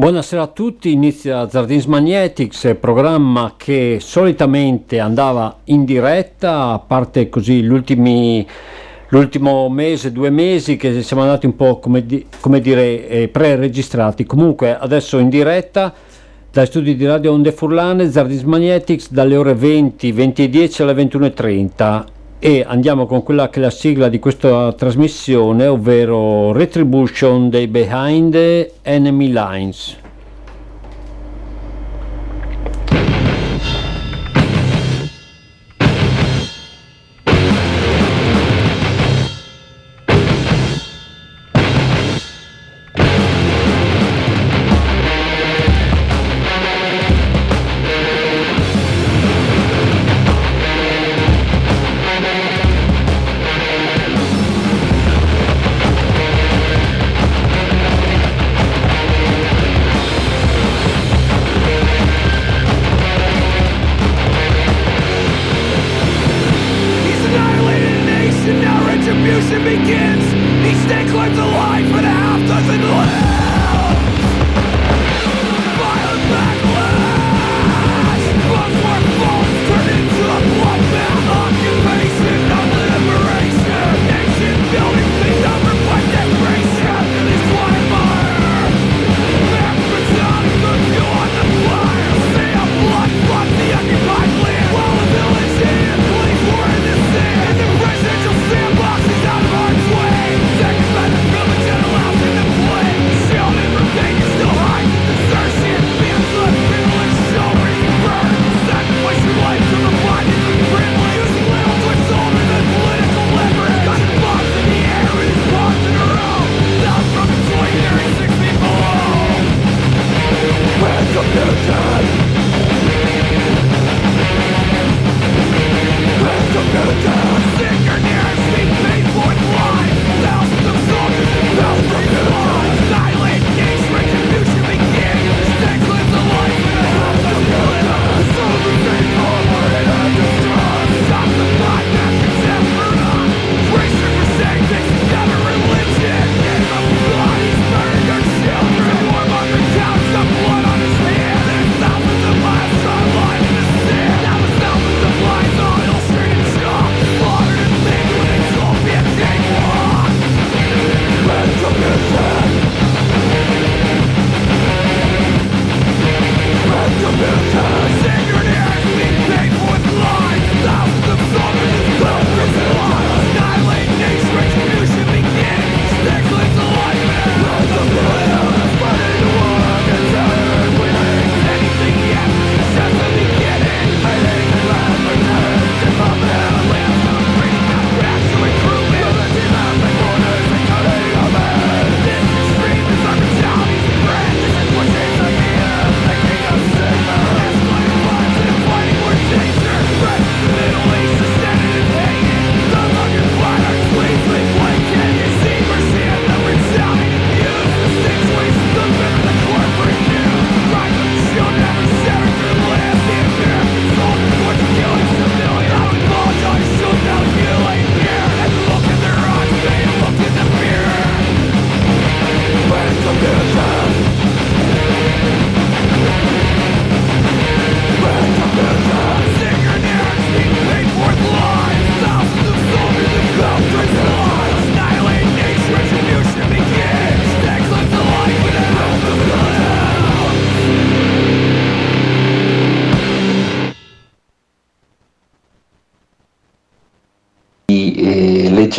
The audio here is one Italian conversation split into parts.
Buonasera a tutti, inizia Zardins Magnetics, programma che solitamente andava in diretta, a parte così l'ultimo mese, due mesi che siamo andati un po' come, di, come dire eh, pre-registrati, comunque adesso in diretta dai studi di Radio Onde Furlane, Zardis Magnetics dalle ore 20, 20 e 10 alle 21.30 e andiamo con quella che è la sigla di questa trasmissione, ovvero Retribution dei Behind Enemy Lines.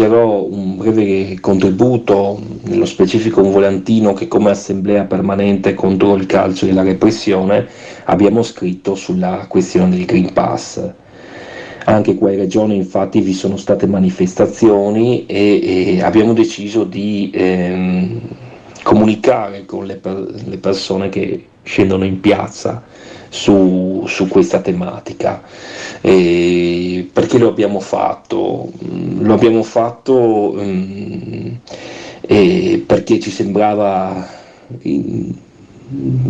Leggerò un breve contributo, nello specifico un volantino che come assemblea permanente contro il calcio e la repressione abbiamo scritto sulla questione del Green Pass. Anche qua in regione infatti vi sono state manifestazioni e, e abbiamo deciso di ehm, comunicare con le, per, le persone che scendono in piazza su, su questa tematica. E perché lo abbiamo fatto? Mm, lo abbiamo fatto um, perché ci sembrava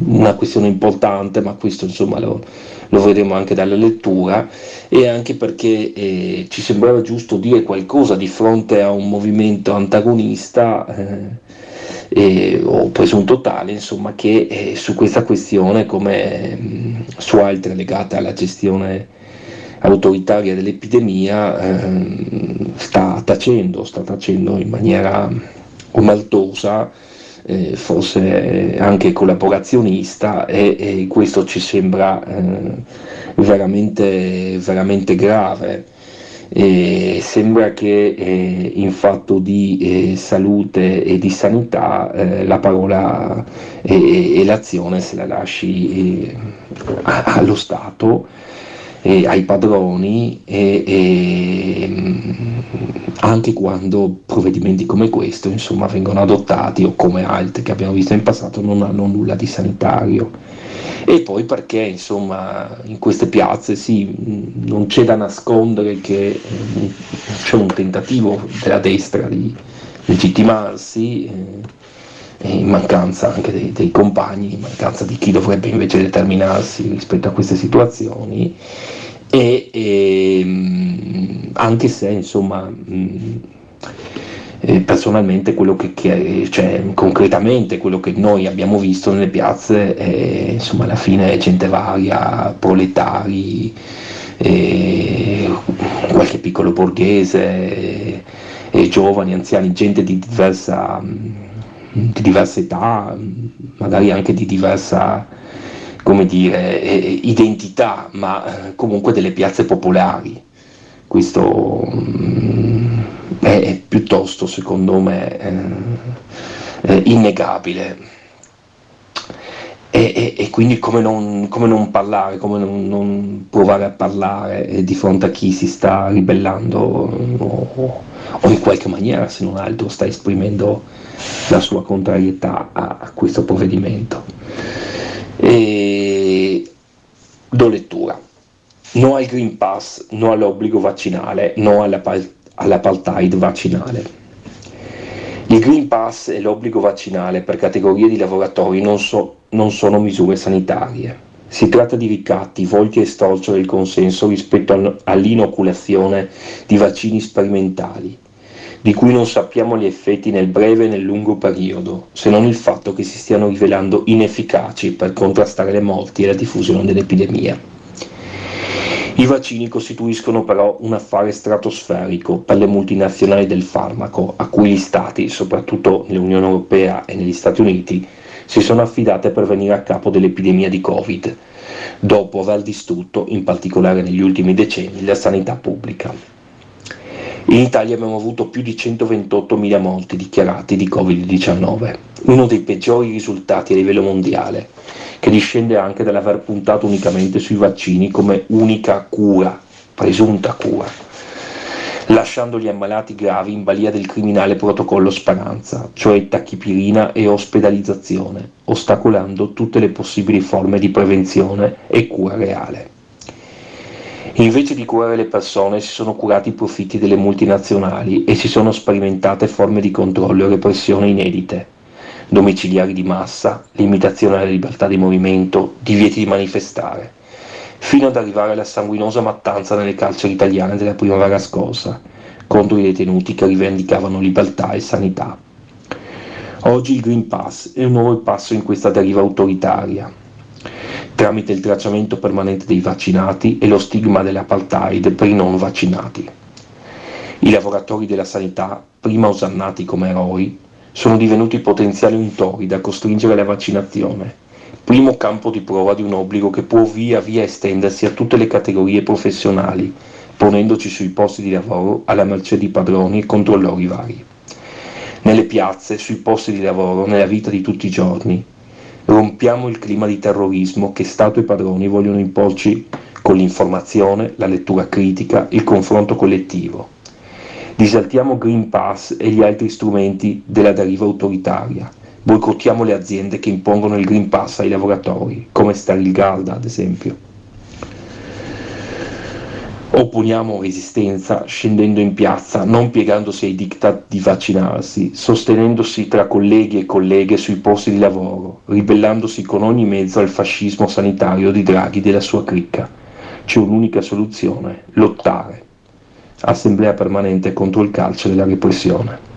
una questione importante, ma questo insomma lo, lo vedremo anche dalla lettura, e anche perché eh, ci sembrava giusto dire qualcosa di fronte a un movimento antagonista. Eh, eh, o presunto tale, insomma, che eh, su questa questione, come mm, su altre legate alla gestione autoritaria dell'epidemia, ehm, sta tacendo, sta tacendo in maniera omaltosa eh, forse anche collaborazionista e, e, questo ci sembra eh, veramente, veramente grave. E sembra che eh, in fatto di eh, salute e di sanità eh, la parola e, l'azione se la lasci eh, allo Stato eh, ai padroni e, e, mm, anche quando provvedimenti come questo insomma, vengono adottati o come altri che abbiamo visto in passato non hanno nulla di sanitario. E poi perché insomma in queste piazze sì, mm, non c'è da nascondere che mm, c'è un tentativo della destra di legittimarsi eh, in mancanza anche dei, dei, compagni, in mancanza di chi dovrebbe invece determinarsi rispetto a queste situazioni. E, e ehm, anche se insomma eh, personalmente quello che cioè, concretamente quello che noi abbiamo visto nelle piazze è insomma alla fine gente varia, proletari, eh, qualche piccolo borghese, eh, giovani, anziani, gente di diversa di diversa età, magari anche di diversa come dire, eh, identità, ma eh, comunque delle piazze popolari. Questo mm, è, piuttosto, secondo me, eh, innegabile. E, e, e, quindi come non, come non parlare, come non, non, provare a parlare di fronte a chi si sta ribellando o, o in qualche maniera, se non altro, sta esprimendo la sua contrarietà a, a questo provvedimento. E do lettura. No al Green Pass, no all'obbligo vaccinale, no all'apartheid vaccinale. Il Green Pass e l'obbligo vaccinale per categorie di lavoratori non, so, non sono misure sanitarie. Si tratta di ricatti volti a estorcere il consenso rispetto all'inoculazione di vaccini sperimentali di cui non sappiamo gli effetti nel breve e nel lungo periodo, se non il fatto che si stiano rivelando inefficaci per contrastare le morti e la diffusione dell'epidemia. I vaccini costituiscono però un affare stratosferico per le multinazionali del farmaco, a cui gli Stati, soprattutto nell'Unione Europea e negli Stati Uniti, si sono affidate per venire a capo dell'epidemia di Covid, dopo aver distrutto, in particolare negli ultimi decenni, la sanità pubblica. In Italia abbiamo avuto più di 128.000 morti dichiarati di Covid-19, uno dei peggiori risultati a livello mondiale, che discende anche dall'aver puntato unicamente sui vaccini come unica cura, presunta cura, lasciando gli ammalati gravi in balia del criminale protocollo Speranza, cioè tachipirina e ospedalizzazione, ostacolando tutte le possibili forme di prevenzione e cura reale. Invece di curare le persone si sono curati i profitti delle multinazionali e si sono sperimentate forme di controllo e repressione inedite, domiciliari di massa, limitazione alla libertà di movimento, divieti di manifestare, fino ad arrivare alla sanguinosa mattanza nelle carceri italiane della primavera scorsa, contro i detenuti che rivendicavano libertà e sanità. Oggi il Green Pass è un nuovo passo in questa deriva autoritaria, tramite il tracciamento permanente dei vaccinati e lo stigma dell'apartheid per i non vaccinati. I lavoratori della sanità, prima osannati come eroi, sono divenuti potenziali untori da costringere alla vaccinazione, primo campo di prova di un obbligo che può via via estendersi a tutte le categorie professionali, ponendoci sui posti di lavoro alla mercé di padroni e controllori vari. Nelle piazze, sui posti di lavoro, nella vita di tutti i giorni, Rompiamo il clima di terrorismo che Stato e padroni vogliono imporci con l'informazione, la lettura critica, il confronto collettivo. Disaltiamo Green Pass e gli altri strumenti della deriva autoritaria. Boicottiamo le aziende che impongono il Green Pass ai lavoratori, come Starilgarda ad esempio. Opponiamo resistenza scendendo in piazza, non piegandosi ai diktat di vaccinarsi, sostenendosi tra colleghi e colleghe sui posti di lavoro, ribellandosi con ogni mezzo al fascismo sanitario di Draghi e della sua cricca. C'è un'unica soluzione, lottare. Assemblea permanente contro il calcio della repressione.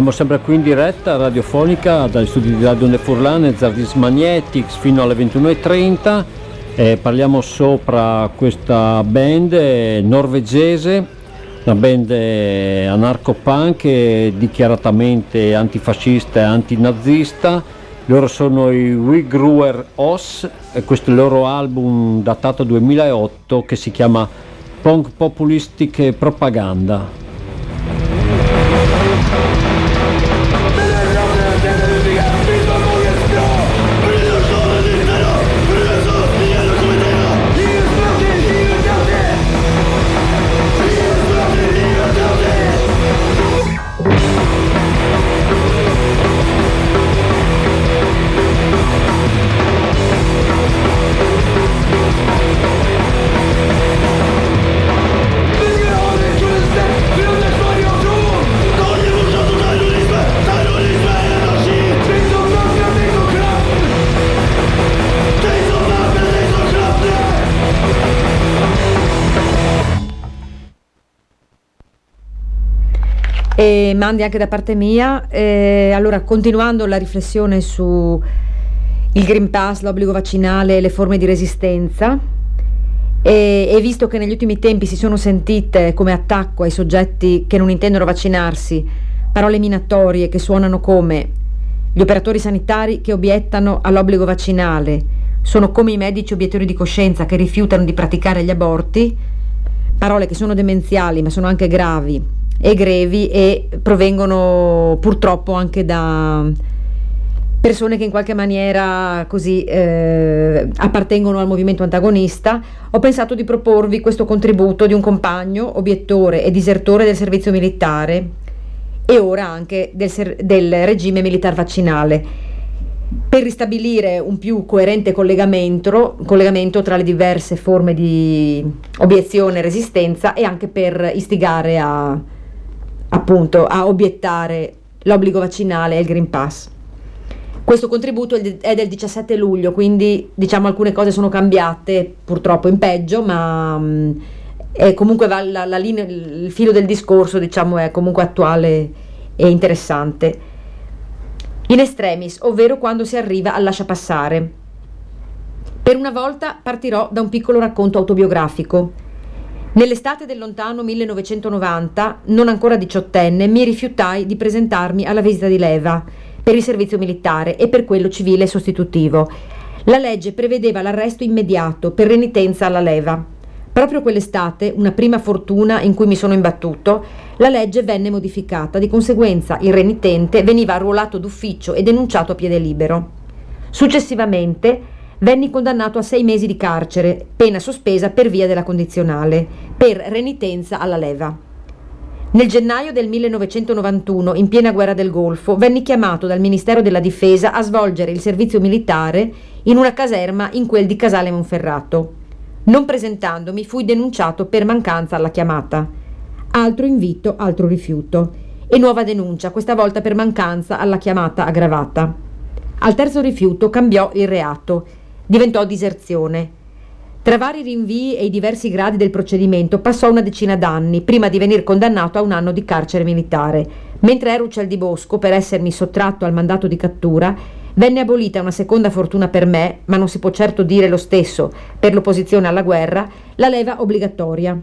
Siamo sempre qui in diretta radiofonica dagli studi di Radio Nefurlane, Zardis Magnetics fino alle 21.30. Eh, parliamo sopra questa band norvegese, una band anarco-punk eh, dichiaratamente antifascista e antinazista. Loro sono i Wigruer Os e questo è il loro album datato 2008 che si chiama Punk Populistic Propaganda. E mandi anche da parte mia. Eh, allora, continuando la riflessione su il Green Pass, l'obbligo vaccinale e le forme di resistenza, e, e, visto che negli ultimi tempi si sono sentite come attacco ai soggetti che non intendono vaccinarsi parole minatorie che suonano come gli operatori sanitari che obiettano all'obbligo vaccinale sono come i medici obiettori di coscienza che rifiutano di praticare gli aborti, parole che sono demenziali ma sono anche gravi e grevi e provengono purtroppo anche da persone che in qualche maniera così eh, appartengono al movimento antagonista, ho pensato di proporvi questo contributo di un compagno, obiettore e disertore del servizio militare e ora anche del, del regime militare vaccinale. Per ristabilire un più coerente collegamento, collegamento, tra le diverse forme di obiezione e resistenza e anche per istigare a appunto a obiettare l'obbligo vaccinale e il Green Pass. Questo contributo è del 17 luglio, quindi diciamo alcune cose sono cambiate purtroppo in peggio, ma mh, mm, comunque la, la linea, il filo del discorso diciamo, è comunque attuale e interessante. In extremis, ovvero quando si arriva al lascia passare. Per una volta partirò da un piccolo racconto autobiografico Nell'estate del lontano 1990, non ancora diciottenne, mi rifiutai di presentarmi alla visita di leva per il servizio militare e per quello civile sostitutivo. La legge prevedeva l'arresto immediato per renitenza alla leva. Proprio quell'estate, una prima fortuna in cui mi sono imbattuto, la legge venne modificata, di conseguenza il renitente veniva arruolato d'ufficio e denunciato a piede libero. Successivamente venni condannato a sei mesi di carcere, pena sospesa per via della condizionale, per renitenza alla leva. Nel gennaio del 1991, in piena guerra del Golfo, venni chiamato dal Ministero della Difesa a svolgere il servizio militare in una caserma in quel di Casale Monferrato. Non presentandomi, fui denunciato per mancanza alla chiamata. Altro invito, altro rifiuto. E nuova denuncia, questa volta per mancanza alla chiamata aggravata. Al terzo rifiuto cambiò il reato diventò diserzione. Tra vari rinvii e i diversi gradi del procedimento passò una decina d'anni prima di venir condannato a un anno di carcere militare. Mentre ero uccel di bosco per essermi sottratto al mandato di cattura, venne abolita una seconda fortuna per me, ma non si può certo dire lo stesso per l'opposizione alla guerra, la leva obbligatoria,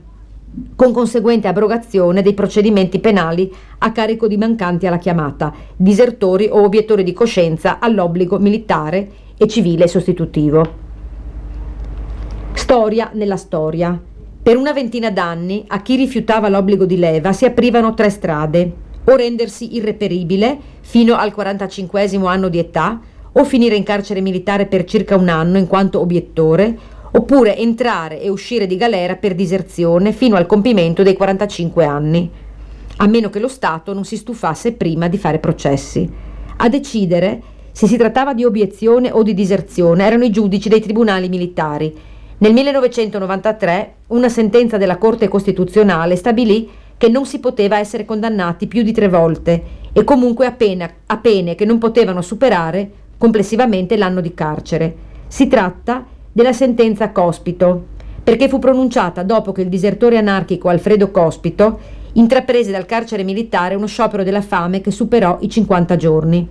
con conseguente abrogazione dei procedimenti penali a carico di mancanti alla chiamata, disertori o obiettori di coscienza all'obbligo militare e civile sostitutivo. Storia nella storia. Per una ventina d'anni a chi rifiutava l'obbligo di leva si aprivano tre strade, o rendersi irreperibile fino al 45 anno di età, o finire in carcere militare per circa un anno in quanto obiettore, oppure entrare e uscire di galera per diserzione fino al compimento dei 45 anni, a meno che lo Stato non si stufasse prima di fare processi. A decidere se si trattava di obiezione o di diserzione erano i giudici dei tribunali militari. Nel 1993 una sentenza della Corte Costituzionale stabilì che non si poteva essere condannati più di tre volte e comunque a, pena, a pene che non potevano superare complessivamente l'anno di carcere. Si tratta della sentenza Cospito, perché fu pronunciata dopo che il disertore anarchico Alfredo Cospito intraprese dal carcere militare uno sciopero della fame che superò i 50 giorni.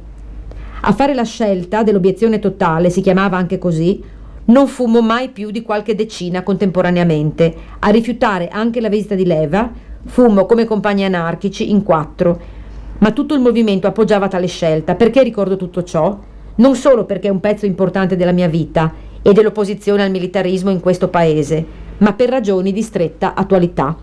A fare la scelta dell'obiezione totale, si chiamava anche così, non fummo mai più di qualche decina contemporaneamente. A rifiutare anche la visita di leva, fummo come compagni anarchici in quattro. Ma tutto il movimento appoggiava tale scelta. Perché ricordo tutto ciò? Non solo perché è un pezzo importante della mia vita e dell'opposizione al militarismo in questo paese, ma per ragioni di stretta attualità.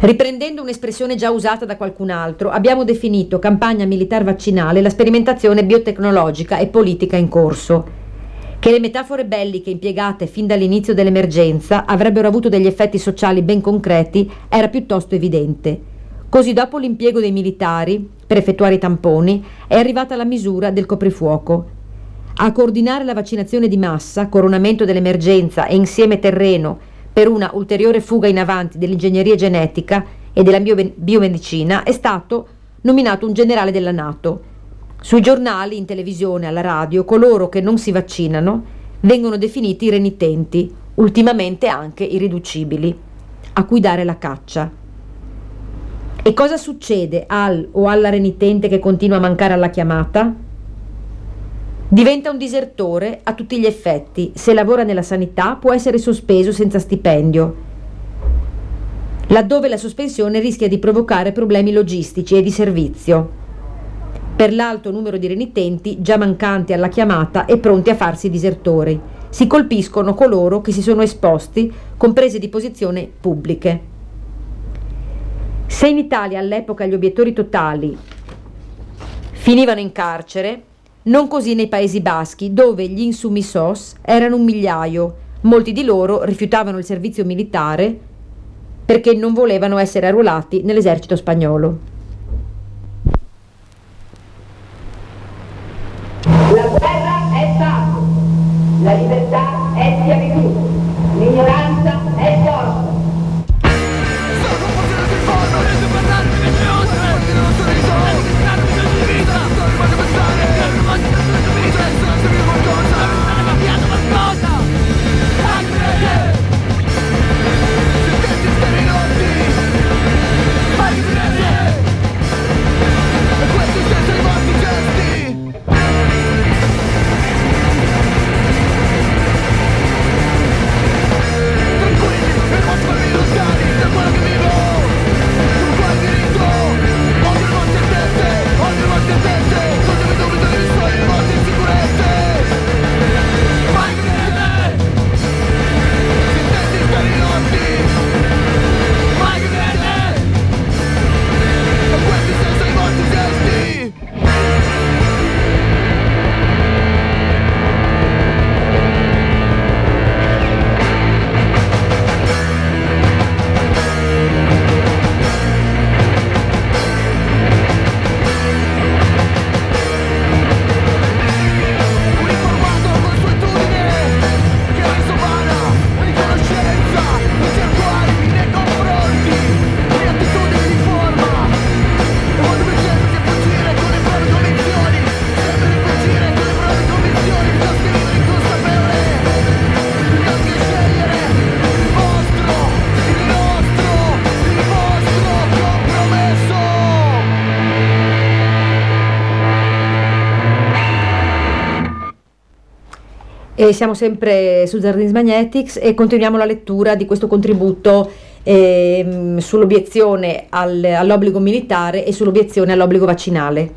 Riprendendo un'espressione già usata da qualcun altro, abbiamo definito campagna militare vaccinale la sperimentazione biotecnologica e politica in corso. Che le metafore belliche impiegate fin dall'inizio dell'emergenza avrebbero avuto degli effetti sociali ben concreti era piuttosto evidente. Così dopo l'impiego dei militari per effettuare i tamponi è arrivata la misura del coprifuoco. A coordinare la vaccinazione di massa, coronamento dell'emergenza e insieme terreno per una ulteriore fuga in avanti dell'ingegneria genetica e della biomedicina è stato nominato un generale della Nato. Sui giornali, in televisione, alla radio, coloro che non si vaccinano vengono definiti i renitenti, ultimamente anche irriducibili, a cui dare la caccia. E cosa succede al o alla renitente che continua a mancare alla chiamata? Diventa un disertore a tutti gli effetti. Se lavora nella sanità può essere sospeso senza stipendio, laddove la sospensione rischia di provocare problemi logistici e di servizio. Per l'alto numero di renitenti già mancanti alla chiamata e pronti a farsi disertori. Si colpiscono coloro che si sono esposti con prese di posizione pubbliche. Se in Italia all'epoca gli obiettori totali finivano in carcere, non così nei Paesi Baschi, dove gli insumisos erano un migliaio. Molti di loro rifiutavano il servizio militare perché non volevano essere arruolati nell'esercito spagnolo. La guerra E siamo sempre su Zardins Magnetics e continuiamo la lettura di questo contributo eh, sull'obiezione al, all'obbligo militare e sull'obiezione all'obbligo vaccinale.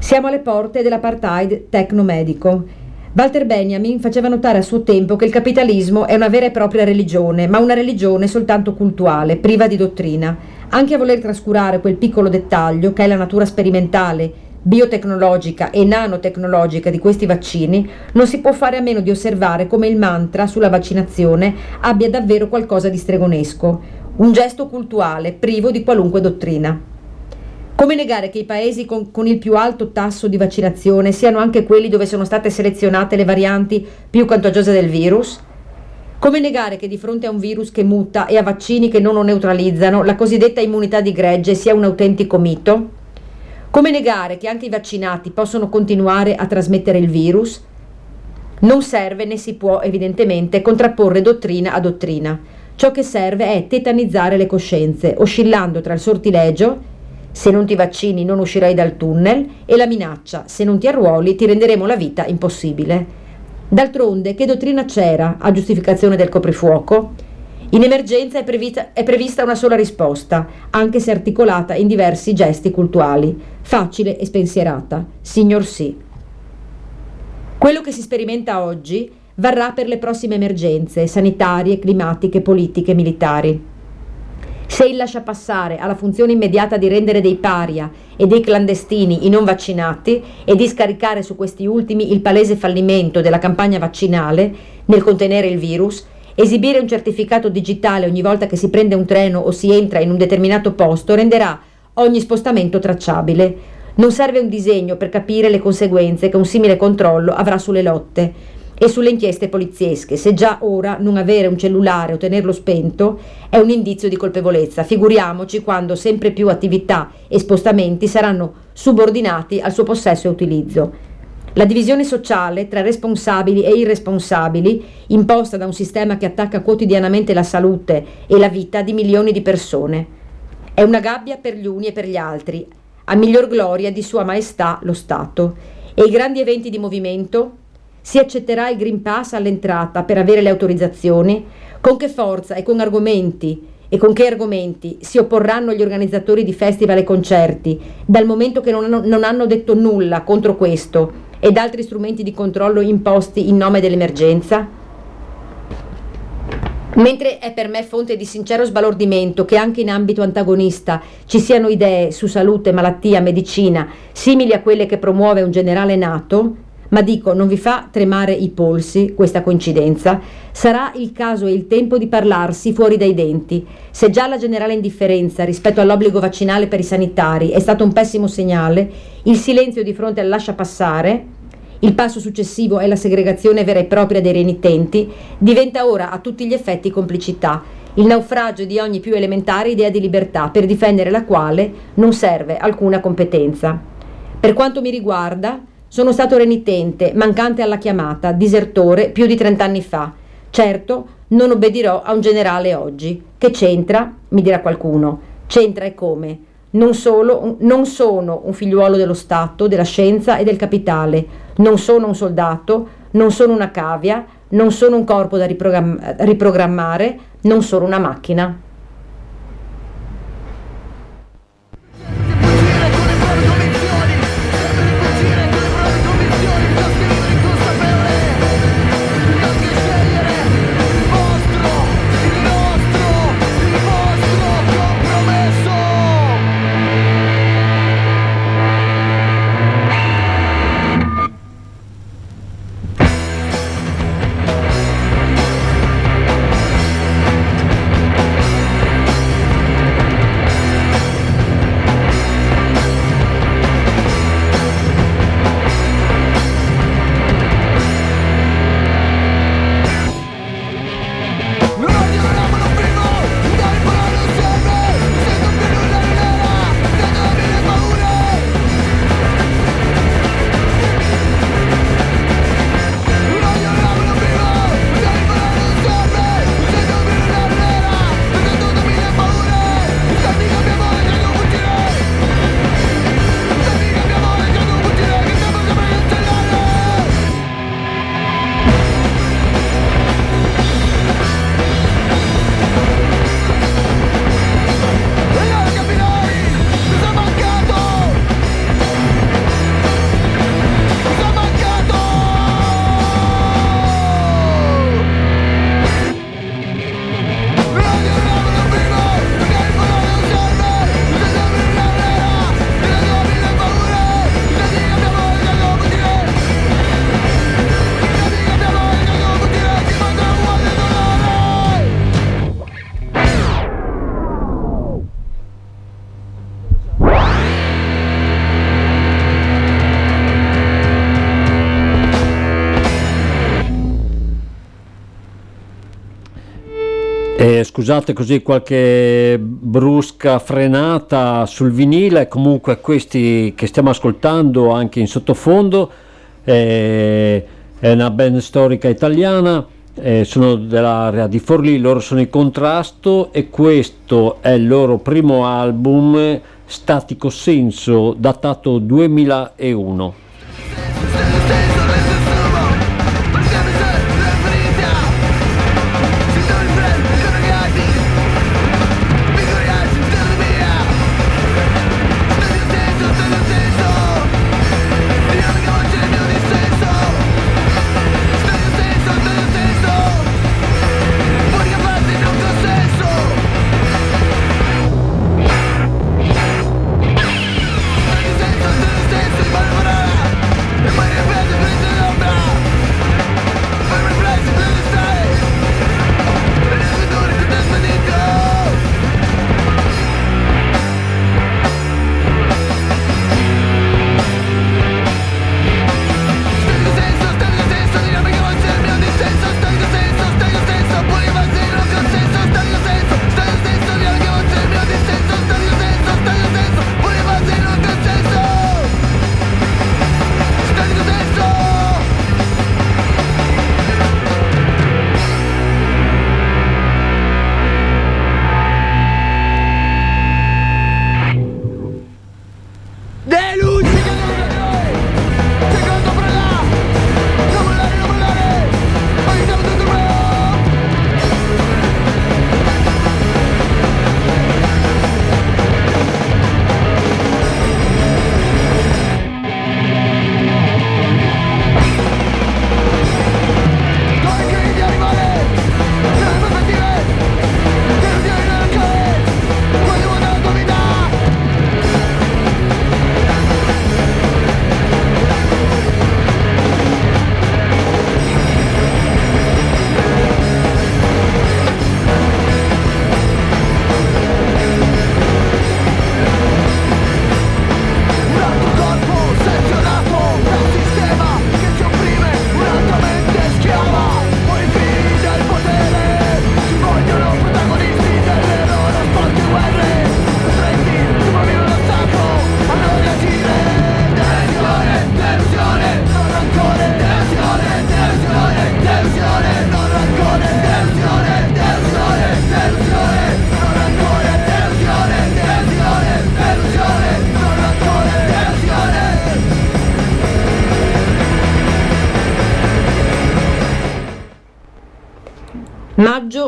Siamo alle porte dell'apartheid tecnomedico. Walter Benjamin faceva notare a suo tempo che il capitalismo è una vera e propria religione, ma una religione soltanto cultuale, priva di dottrina. Anche a voler trascurare quel piccolo dettaglio che è la natura sperimentale biotecnologica e nanotecnologica di questi vaccini, non si può fare a meno di osservare come il mantra sulla vaccinazione abbia davvero qualcosa di stregonesco, un gesto cultuale privo di qualunque dottrina. Come negare che i paesi con, con, il più alto tasso di vaccinazione siano anche quelli dove sono state selezionate le varianti più contagiose del virus? Come negare che di fronte a un virus che muta e a vaccini che non lo neutralizzano, la cosiddetta immunità di gregge sia un autentico mito? Come negare che anche i vaccinati possono continuare a trasmettere il virus? Non serve né si può evidentemente contrapporre dottrina a dottrina. Ciò che serve è tetanizzare le coscienze, oscillando tra il sortilegio se non ti vaccini non uscirai dal tunnel e la minaccia se non ti arruoli ti renderemo la vita impossibile. D'altronde, che dottrina c'era a giustificazione del coprifuoco? In emergenza è prevista, è prevista, una sola risposta, anche se articolata in diversi gesti cultuali, facile e spensierata, signor sì. Quello che si sperimenta oggi varrà per le prossime emergenze sanitarie, climatiche, politiche, militari. Se il lascia passare ha la funzione immediata di rendere dei paria e dei clandestini i non vaccinati e di scaricare su questi ultimi il palese fallimento della campagna vaccinale nel contenere il virus, esibire un certificato digitale ogni volta che si prende un treno o si entra in un determinato posto renderà ogni spostamento tracciabile. Non serve un disegno per capire le conseguenze che un simile controllo avrà sulle lotte e sulle inchieste poliziesche. Se già ora non avere un cellulare o tenerlo spento è un indizio di colpevolezza, figuriamoci quando sempre più attività e spostamenti saranno subordinati al suo possesso e utilizzo. La divisione sociale tra responsabili e irresponsabili, imposta da un sistema che attacca quotidianamente la salute e la vita di milioni di persone, è una gabbia per gli uni e per gli altri, a miglior gloria di Sua Maestà lo Stato. E i grandi eventi di movimento, si accetterà il Green Pass all'entrata per avere le autorizzazioni? Con che forza e con argomenti e con che argomenti si opporranno gli organizzatori di festival e concerti, dal momento che non hanno, non hanno detto nulla contro questo ed altri strumenti di controllo imposti in nome dell'emergenza? Mentre è per me fonte di sincero sbalordimento che anche in ambito antagonista ci siano idee su salute, malattia, medicina simili a quelle che promuove un generale nato, ma dico, non vi fa tremare i polsi questa coincidenza? Sarà il caso e il tempo di parlarsi fuori dai denti. Se già la generale indifferenza rispetto all'obbligo vaccinale per i sanitari è stato un pessimo segnale, il silenzio di fronte al lascia passare, il passo successivo è la segregazione vera e propria dei renitenti, diventa ora a tutti gli effetti complicità, il naufragio di ogni più elementare idea di libertà per difendere la quale non serve alcuna competenza. Per quanto mi riguarda, sono stato renitente, mancante alla chiamata, disertore più di trent'anni fa. Certo, non obbedirò a un generale oggi. Che c'entra? Mi dirà qualcuno. C'entra e come? Non, solo, non sono un figliuolo dello Stato, della scienza e del capitale. Non sono un soldato, non sono una cavia, non sono un corpo da riprogramm- riprogrammare, non sono una macchina. Scusate così qualche brusca frenata sul vinile, comunque questi che stiamo ascoltando anche in sottofondo eh, è una band storica italiana eh, sono dell'area di Forlì, loro sono in contrasto e questo è il loro primo album Statico Senso datato 2001.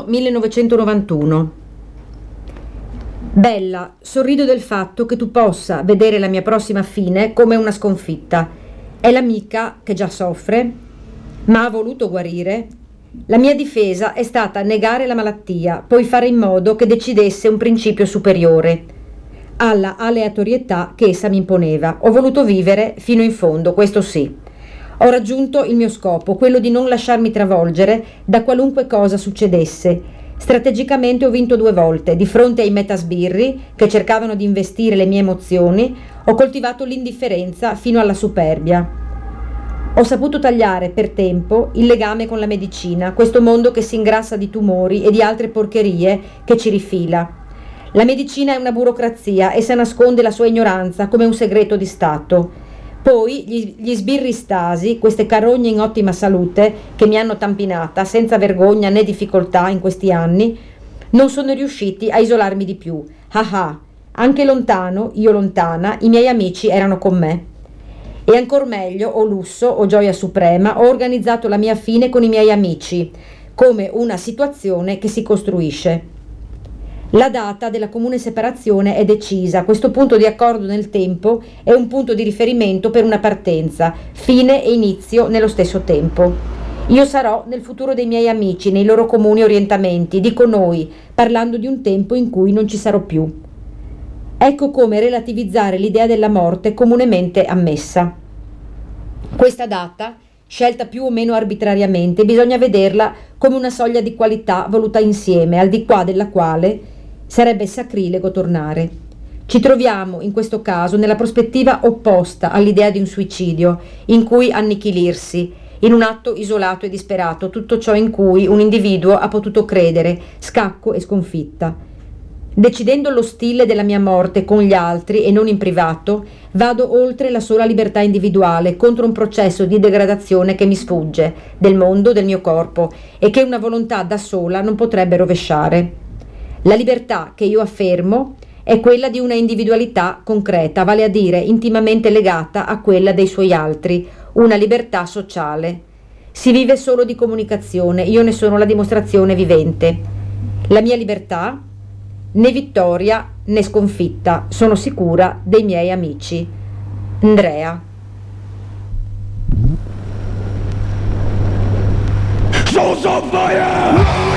1991. Bella, sorrido del fatto che tu possa vedere la mia prossima fine come una sconfitta. È l'amica che già soffre, ma ha voluto guarire. La mia difesa è stata negare la malattia, poi fare in modo che decidesse un principio superiore alla aleatorietà che essa mi imponeva. Ho voluto vivere fino in fondo, questo sì. Ho raggiunto il mio scopo, quello di non lasciarmi travolgere da qualunque cosa succedesse. Strategicamente ho vinto due volte. Di fronte ai metasbirri che cercavano di investire le mie emozioni, ho coltivato l'indifferenza fino alla superbia. Ho saputo tagliare per tempo il legame con la medicina, questo mondo che si ingrassa di tumori e di altre porcherie che ci rifila. La medicina è una burocrazia e se nasconde la sua ignoranza come un segreto di Stato. Poi gli, gli sbirri stasi, queste carogne in ottima salute che mi hanno tampinata senza vergogna né difficoltà in questi anni, non sono riusciti a isolarmi di più. Ah ah, anche lontano, io lontana, i miei amici erano con me. E ancor meglio, o lusso o gioia suprema, ho organizzato la mia fine con i miei amici, come una situazione che si costruisce. La data della comune separazione è decisa, questo punto di accordo nel tempo è un punto di riferimento per una partenza, fine e inizio nello stesso tempo. Io sarò nel futuro dei miei amici, nei loro comuni orientamenti, dico noi, parlando di un tempo in cui non ci sarò più. Ecco come relativizzare l'idea della morte comunemente ammessa. Questa data, scelta più o meno arbitrariamente, bisogna vederla come una soglia di qualità voluta insieme, al di qua della quale Sarebbe sacrilego tornare. Ci troviamo in questo caso nella prospettiva opposta all'idea di un suicidio, in cui annichilirsi, in un atto isolato e disperato, tutto ciò in cui un individuo ha potuto credere, scacco e sconfitta. Decidendo lo stile della mia morte con gli altri e non in privato, vado oltre la sola libertà individuale contro un processo di degradazione che mi sfugge, del mondo, del mio corpo, e che una volontà da sola non potrebbe rovesciare. La libertà che io affermo è quella di una individualità concreta, vale a dire intimamente legata a quella dei suoi altri, una libertà sociale. Si vive solo di comunicazione, io ne sono la dimostrazione vivente. La mia libertà, né vittoria né sconfitta, sono sicura dei miei amici. Andrea. Souls on fire!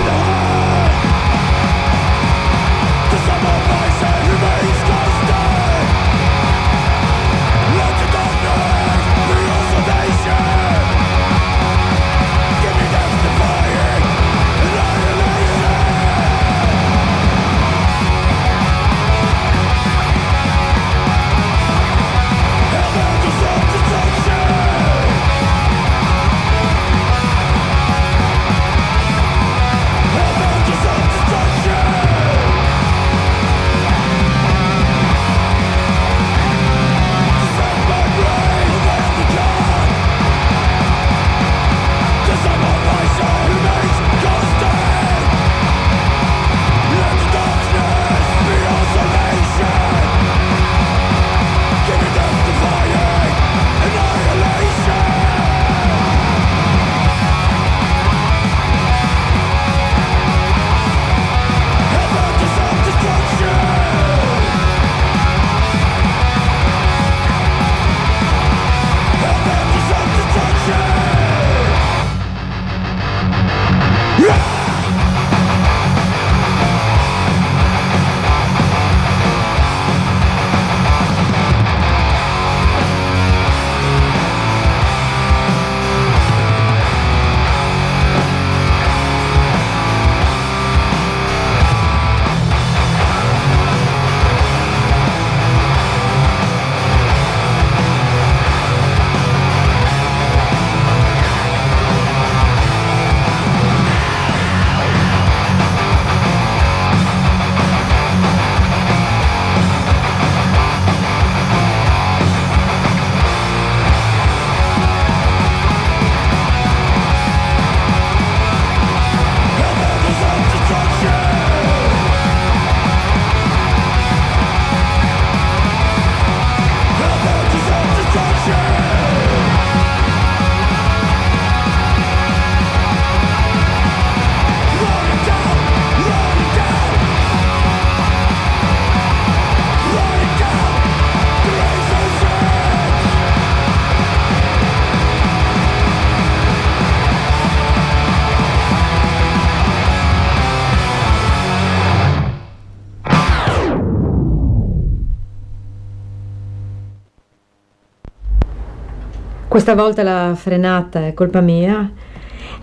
Questa volta la frenata è colpa mia,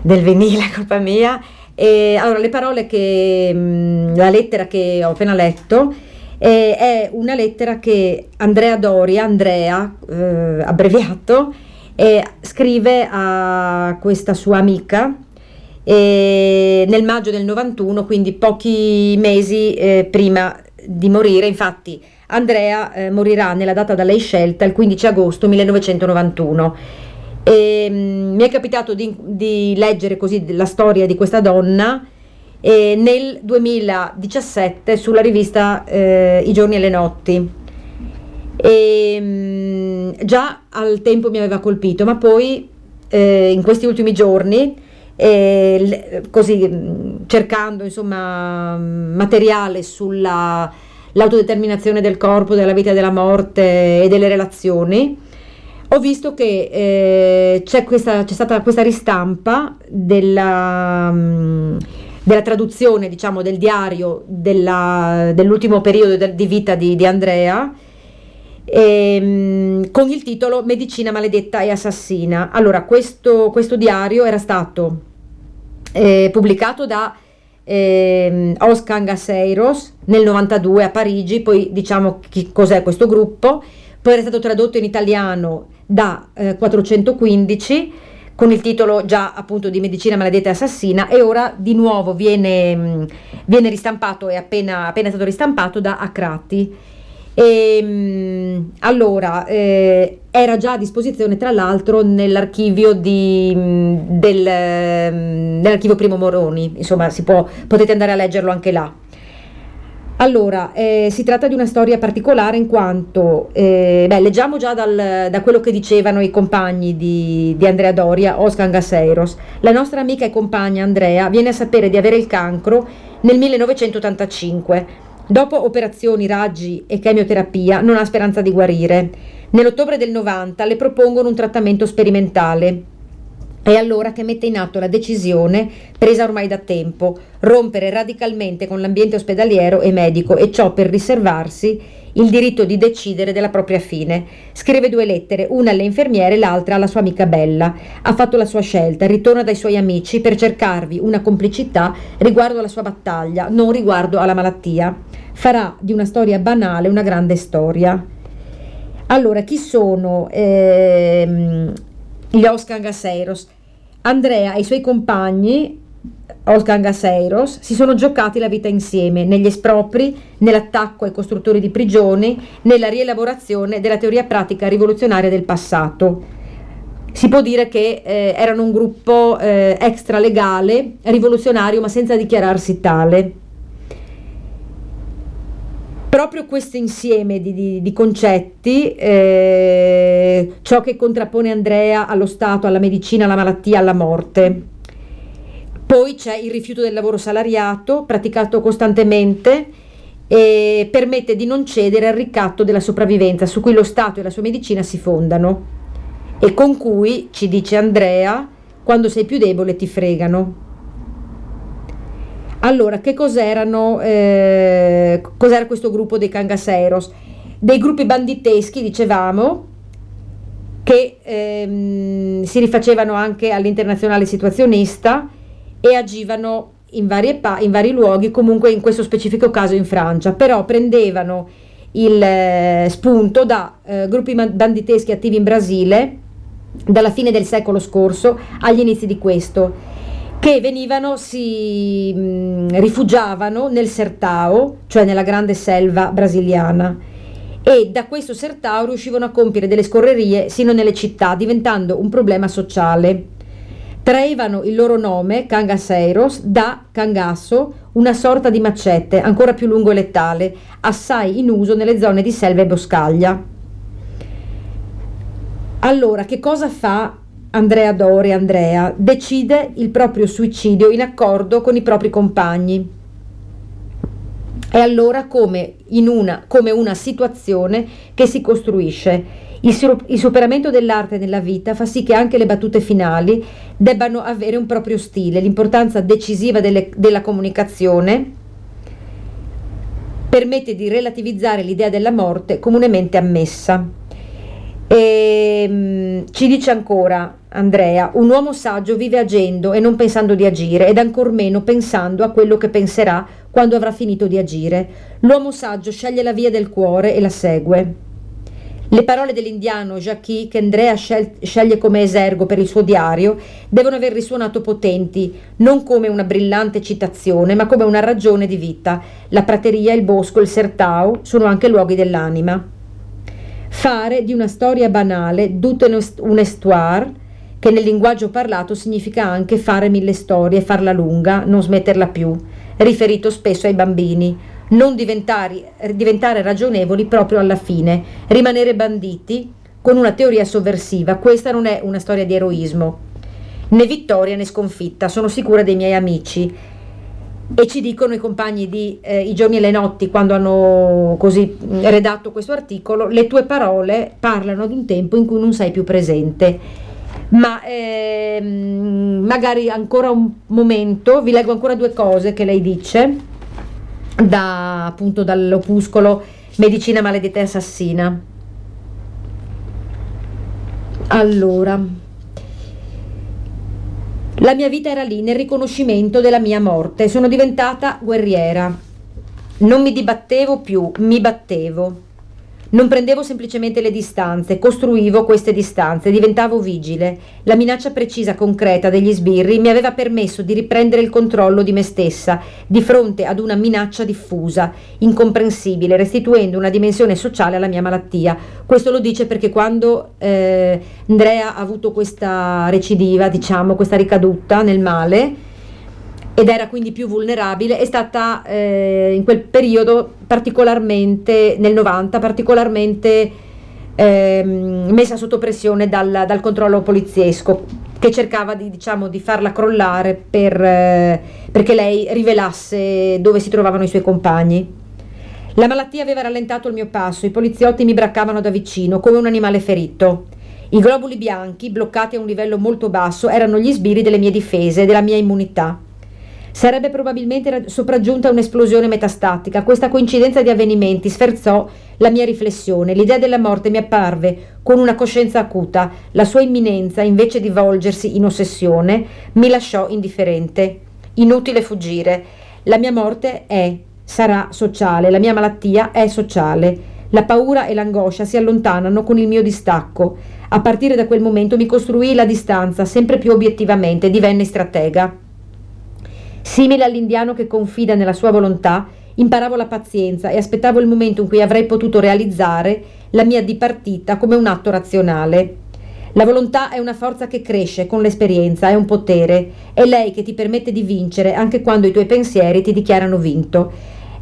del vinile è colpa mia. E allora le parole che mh, la lettera che ho appena letto eh, è una lettera che Andrea Doria, Andrea eh, abbreviato, eh, scrive a questa sua amica nel maggio del 91, quindi pochi mesi eh, prima di morire. Infatti Andrea eh, morirà nella data da lei scelta, il 15 agosto 1991. E, mh, mi è capitato di, di, leggere così la storia di questa donna eh, nel 2017 sulla rivista eh, I giorni e le notti. E, mh, mm, già al tempo mi aveva colpito, ma poi eh, in questi ultimi giorni, eh, così cercando insomma materiale sulla l'autodeterminazione del corpo, della vita e della morte e delle relazioni, ho visto che eh, c'è, questa, c'è, stata questa ristampa della, um, della traduzione diciamo, del diario della, dell'ultimo periodo de, di vita di, di Andrea ehm, con il titolo Medicina maledetta e assassina. Allora, questo, questo diario era stato eh, pubblicato da eh, Oscar Gaseiros nel 92 a Parigi, poi diciamo chi, cos'è questo gruppo, poi era stato tradotto in italiano da eh, 415 con il titolo già appunto di Medicina maledetta e assassina e ora di nuovo viene, mm, viene ristampato, è appena, appena stato ristampato da Acrati. E, mm, allora, eh, era già a disposizione tra l'altro nell'archivio, di, mm, del, nell'archivio Primo Moroni, insomma può, potete andare a leggerlo anche là. Allora, eh, si tratta di una storia particolare in quanto, eh, beh, leggiamo già dal, da quello che dicevano i compagni di, di Andrea Doria, Oscar Gasseiros. La nostra amica e compagna Andrea viene a sapere di avere il cancro nel 1985. Dopo operazioni, raggi e chemioterapia non ha speranza di guarire. Nell'ottobre del 90 le propongono un trattamento sperimentale è allora che mette in atto la decisione, presa ormai da tempo, rompere radicalmente con l'ambiente ospedaliero e medico e ciò per riservarsi il diritto di decidere della propria fine. Scrive due lettere, una alle infermiere e l'altra alla sua amica Bella. Ha fatto la sua scelta, ritorna dai suoi amici per cercarvi una complicità riguardo alla sua battaglia, non riguardo alla malattia. Farà di una storia banale una grande storia. Allora, chi sono ehm, gli Oscar Gasseiros? Andrea e i suoi compagni, Oscar Gaseiros, si sono giocati la vita insieme negli espropri, nell'attacco ai costruttori di prigioni, nella rielaborazione della teoria pratica rivoluzionaria del passato. Si può dire che eh, erano un gruppo eh, extralegale, rivoluzionario, ma senza dichiararsi tale proprio questo insieme di, di, di concetti, eh, ciò che contrappone Andrea allo Stato, alla medicina, alla malattia, alla morte. Poi c'è il rifiuto del lavoro salariato, praticato costantemente, e permette di non cedere al ricatto della sopravvivenza su cui lo Stato e la sua medicina si fondano e con cui, ci dice Andrea, quando sei più debole ti fregano. Allora, che cos'erano, eh, cos'era questo gruppo dei Cangaseros? Dei gruppi banditeschi, dicevamo, che ehm, si rifacevano anche all'internazionale situazionista e agivano in, pa- in, vari luoghi, comunque in questo specifico caso in Francia, però prendevano il eh, spunto da eh, gruppi banditeschi attivi in Brasile dalla fine del secolo scorso agli inizi di questo che venivano, si mh, mm, rifugiavano nel Sertao, cioè nella grande selva brasiliana, e da questo Sertao riuscivano a compiere delle scorrerie sino nelle città, diventando un problema sociale. Traevano il loro nome, Cangaseiros, da cangasso, una sorta di macete, ancora più lungo e letale, assai in uso nelle zone di selva e boscaglia. Allora, che cosa fa Andrea Dori, Andrea, decide il proprio suicidio in accordo con i propri compagni. È allora come, una, come una situazione che si costruisce. Il, superamento dell'arte nella vita fa sì che anche le battute finali debbano avere un proprio stile, l'importanza decisiva delle, della comunicazione permette di relativizzare l'idea della morte comunemente ammessa. E, ehm, ci dice ancora Andrea, un uomo saggio vive agendo e non pensando di agire ed ancor meno pensando a quello che penserà quando avrà finito di agire. L'uomo saggio sceglie la via del cuore e la segue. Le parole dell'indiano Jackie, che Andrea sceglie come esergo per il suo diario, devono aver risuonato potenti, non come una brillante citazione, ma come una ragione di vita. La prateria, il bosco, il sertao sono anche luoghi dell'anima fare di una storia banale tutto un histoire che nel linguaggio parlato significa anche fare mille storie, farla lunga, non smetterla più, riferito spesso ai bambini, non diventare, diventare ragionevoli proprio alla fine, rimanere banditi con una teoria sovversiva. Questa non è una storia di eroismo, né vittoria né sconfitta, sono sicura dei miei amici e ci dicono i compagni di eh, I giorni e le notti quando hanno così redatto questo articolo, le tue parole parlano ad un tempo in cui non sei più presente. Ma ehm, magari ancora un momento, vi leggo ancora due cose che lei dice da, appunto dall'opuscolo Medicina maledetta e assassina. Allora, la mia vita era lì nel riconoscimento della mia morte. Sono diventata guerriera. Non mi dibattevo più, mi battevo. Non prendevo semplicemente le distanze, costruivo queste distanze, diventavo vigile. La minaccia precisa, concreta degli sbirri mi aveva permesso di riprendere il controllo di me stessa di fronte ad una minaccia diffusa, incomprensibile, restituendo una dimensione sociale alla mia malattia. Questo lo dice perché quando eh, Andrea ha avuto questa recidiva, diciamo, questa ricaduta nel male, ed era quindi più vulnerabile, è stata eh, in quel periodo particolarmente, nel 90, particolarmente eh, messa sotto pressione dal, dal, controllo poliziesco che cercava di, diciamo, di farla crollare per, eh, perché lei rivelasse dove si trovavano i suoi compagni. La malattia aveva rallentato il mio passo, i poliziotti mi braccavano da vicino come un animale ferito. I globuli bianchi, bloccati a un livello molto basso, erano gli sbirri delle mie difese, della mia immunità. Sarebbe probabilmente sopraggiunta un'esplosione metastatica. Questa coincidenza di avvenimenti sferzò la mia riflessione. L'idea della morte mi apparve con una coscienza acuta. La sua imminenza, invece di volgersi in ossessione, mi lasciò indifferente. Inutile fuggire. La mia morte è, sarà sociale, la mia malattia è sociale. La paura e l'angoscia si allontanano con il mio distacco. A partire da quel momento mi costruii la distanza sempre più obiettivamente, divenni stratega. Simile all'indiano che confida nella sua volontà, imparavo la pazienza e aspettavo il momento in cui avrei potuto realizzare la mia dipartita come un atto razionale. La volontà è una forza che cresce con l'esperienza, è un potere, è lei che ti permette di vincere anche quando i tuoi pensieri ti dichiarano vinto.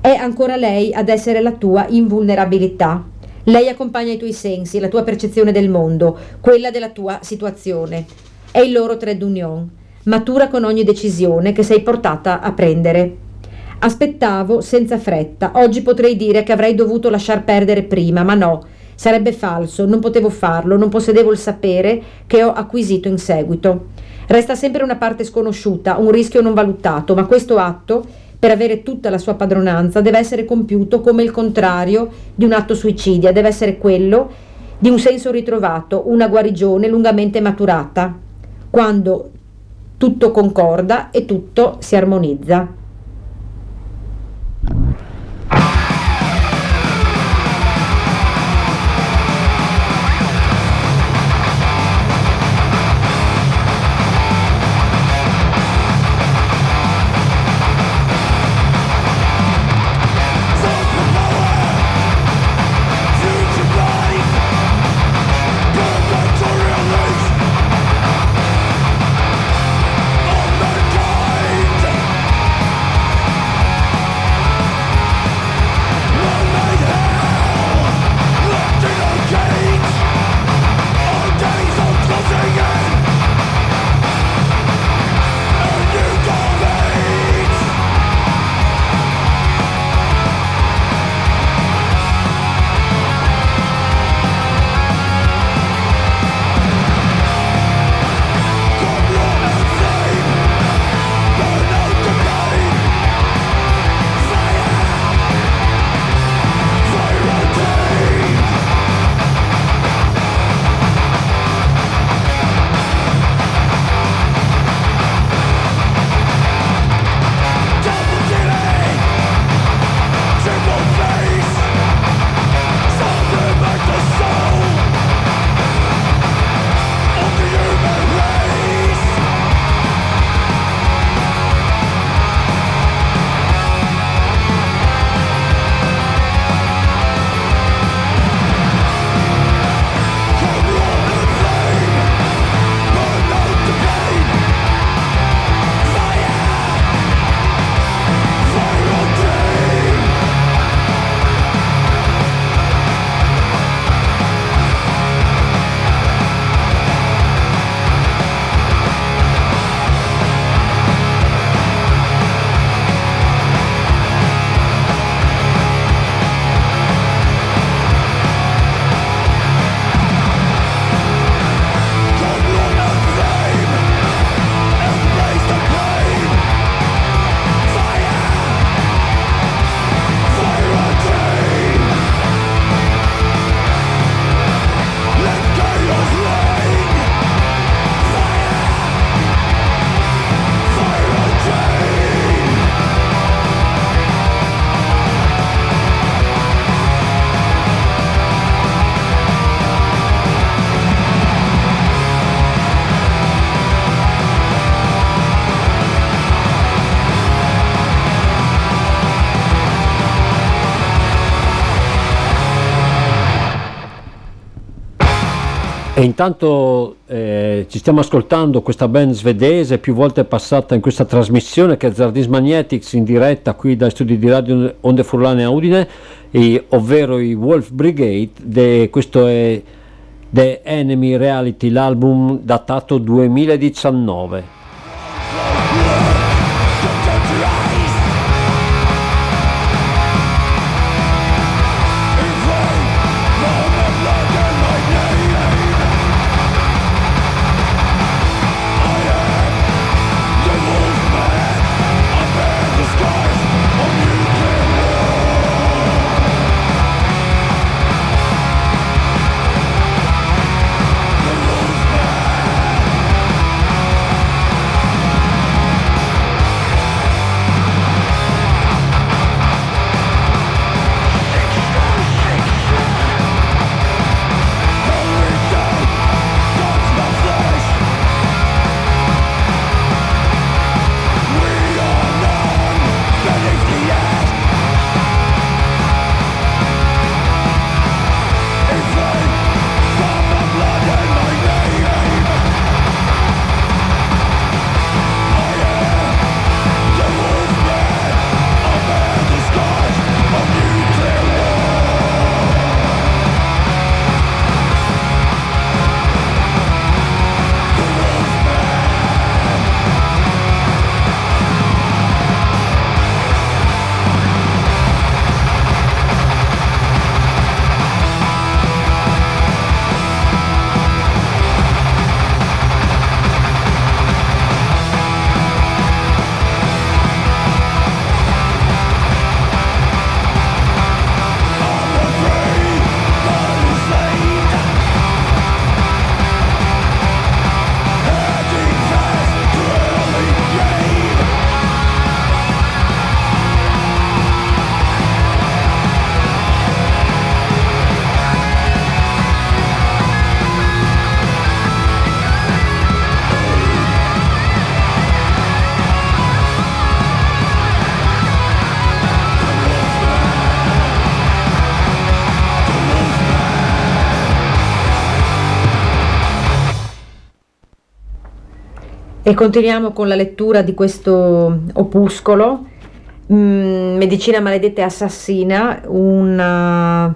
È ancora lei ad essere la tua invulnerabilità. Lei accompagna i tuoi sensi, la tua percezione del mondo, quella della tua situazione. È il loro trade union matura con ogni decisione che sei portata a prendere. Aspettavo senza fretta. Oggi potrei dire che avrei dovuto lasciar perdere prima, ma no, sarebbe falso, non potevo farlo, non possedevo il sapere che ho acquisito in seguito. Resta sempre una parte sconosciuta, un rischio non valutato, ma questo atto, per avere tutta la sua padronanza, deve essere compiuto come il contrario di un atto suicidia, deve essere quello di un senso ritrovato, una guarigione lungamente maturata. Quando tutto concorda e tutto si armonizza. E intanto eh, ci stiamo ascoltando questa band svedese, più volte passata in questa trasmissione che è Zardis Magnetics in diretta qui dai studi di Radio Onde Furlane a Udine, e, ovvero i Wolf Brigade. De, questo è The Enemy Reality, l'album datato 2019. Continuiamo con la lettura di questo opuscolo, mm, Medicina maledetta e assassina, una,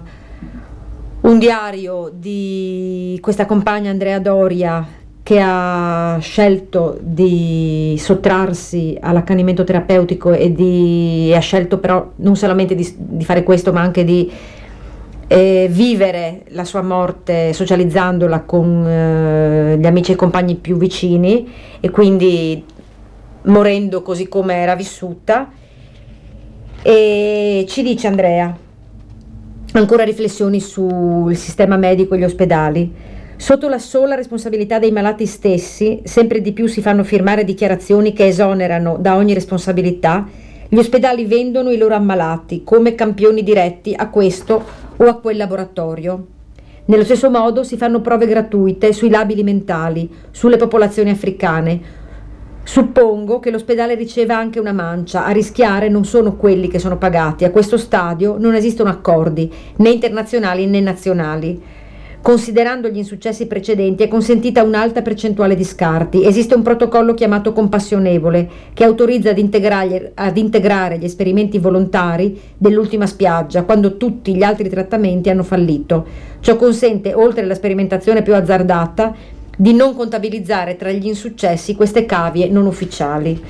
un diario di questa compagna Andrea Doria che ha scelto di sottrarsi all'accanimento terapeutico e, di, e ha scelto però non solamente di, di fare questo ma anche di eh, vivere la sua morte socializzandola con eh, gli amici e compagni più vicini e quindi morendo così come era vissuta. E ci dice Andrea, ancora riflessioni sul sistema medico e gli ospedali. Sotto la sola responsabilità dei malati stessi, sempre di più si fanno firmare dichiarazioni che esonerano da ogni responsabilità. Gli ospedali vendono i loro ammalati come campioni diretti a questo o a quel laboratorio. Nello stesso modo si fanno prove gratuite sui labili mentali, sulle popolazioni africane. Suppongo che l'ospedale riceva anche una mancia, a rischiare non sono quelli che sono pagati. A questo stadio non esistono accordi, né internazionali né nazionali. Considerando gli insuccessi precedenti è consentita un'alta percentuale di scarti. Esiste un protocollo chiamato compassionevole che autorizza ad integrare, ad integrare gli esperimenti volontari dell'ultima spiaggia quando tutti gli altri trattamenti hanno fallito. Ciò consente, oltre alla sperimentazione più azzardata, di non contabilizzare tra gli insuccessi queste cavie non ufficiali.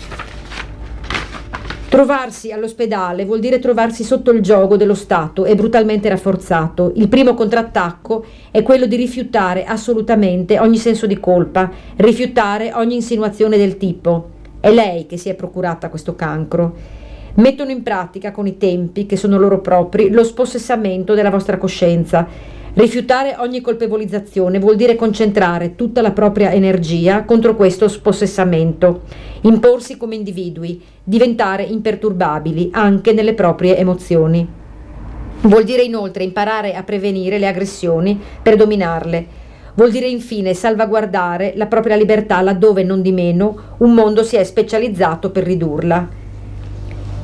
Trovarsi all'ospedale vuol dire trovarsi sotto il gioco dello Stato e brutalmente rafforzato. Il primo contrattacco è quello di rifiutare assolutamente ogni senso di colpa, rifiutare ogni insinuazione del tipo è lei che si è procurata questo cancro. Mettono in pratica con i tempi, che sono loro propri, lo spossessamento della vostra coscienza Rifiutare ogni colpevolizzazione vuol dire concentrare tutta la propria energia contro questo spossessamento, imporsi come individui, diventare imperturbabili anche nelle proprie emozioni. Vuol dire inoltre imparare a prevenire le aggressioni per dominarle. Vuol dire infine salvaguardare la propria libertà laddove non di meno un mondo si è specializzato per ridurla.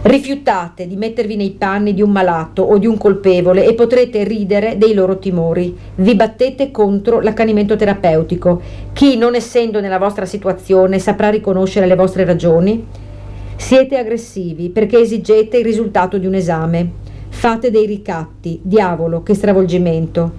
Rifiutate di mettervi nei panni di un malato o di un colpevole e potrete ridere dei loro timori. Vi battete contro l'accanimento terapeutico. Chi, non essendo nella vostra situazione, saprà riconoscere le vostre ragioni? Siete aggressivi perché esigete il risultato di un esame. Fate dei ricatti. Diavolo, che stravolgimento.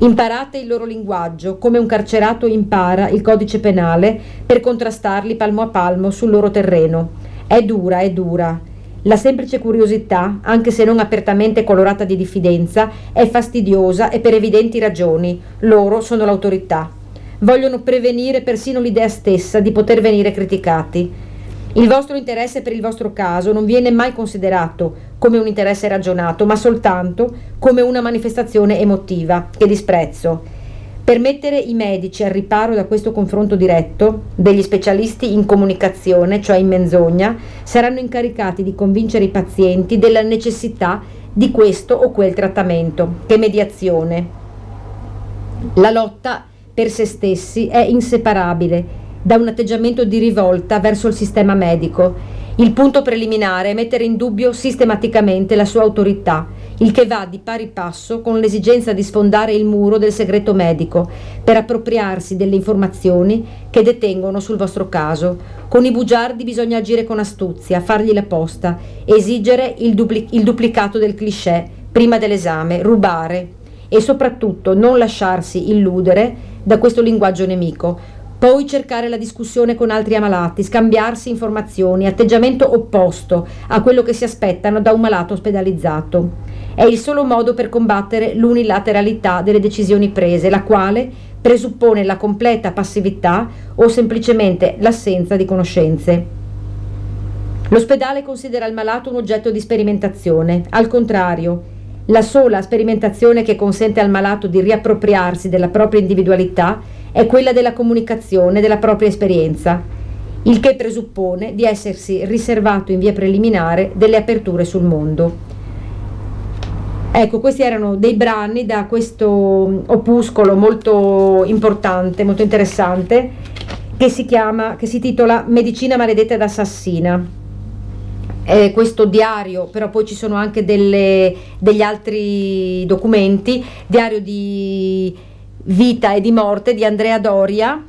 Imparate il loro linguaggio, come un carcerato impara il codice penale per contrastarli palmo a palmo sul loro terreno. È dura, è dura. La semplice curiosità, anche se non apertamente colorata di diffidenza, è fastidiosa e per evidenti ragioni. Loro sono l'autorità. Vogliono prevenire persino l'idea stessa di poter venire criticati. Il vostro interesse per il vostro caso non viene mai considerato come un interesse ragionato, ma soltanto come una manifestazione emotiva che disprezzo per mettere i medici al riparo da questo confronto diretto, degli specialisti in comunicazione, cioè in menzogna, saranno incaricati di convincere i pazienti della necessità di questo o quel trattamento. Che mediazione. La lotta per se stessi è inseparabile da un atteggiamento di rivolta verso il sistema medico. Il punto preliminare è mettere in dubbio sistematicamente la sua autorità il che va di pari passo con l'esigenza di sfondare il muro del segreto medico per appropriarsi delle informazioni che detengono sul vostro caso. Con i bugiardi bisogna agire con astuzia, fargli la posta, esigere il, dupli- il duplicato del cliché prima dell'esame, rubare e soprattutto non lasciarsi illudere da questo linguaggio nemico. Poi cercare la discussione con altri ammalati, scambiarsi informazioni, atteggiamento opposto a quello che si aspettano da un malato ospedalizzato. È il solo modo per combattere l'unilateralità delle decisioni prese, la quale presuppone la completa passività o semplicemente l'assenza di conoscenze. L'ospedale considera il malato un oggetto di sperimentazione. Al contrario, la sola sperimentazione che consente al malato di riappropriarsi della propria individualità è quella della comunicazione della propria esperienza, il che presuppone di essersi riservato in via preliminare delle aperture sul mondo. Ecco, questi erano dei brani da questo opuscolo molto importante, molto interessante, che si chiama, che si titola Medicina maledetta ed assassina. Eh, questo diario, però poi ci sono anche delle, degli altri documenti, diario di vita e di morte di Andrea Doria,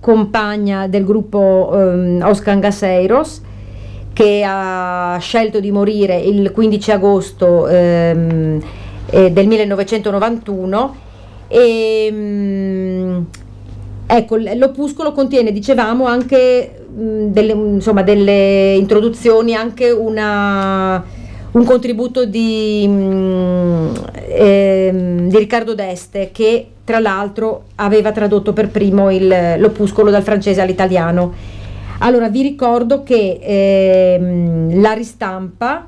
compagna del gruppo um, Oscar Gaseiros, che ha scelto di morire il 15 agosto ehm, eh, del 1991 e mh, ecco l'opuscolo contiene dicevamo anche mh, delle, insomma, delle introduzioni anche una, un contributo di, mh, eh, di, Riccardo D'Este che tra l'altro aveva tradotto per primo il, l'opuscolo dal francese all'italiano. Allora vi ricordo che ehm, la ristampa,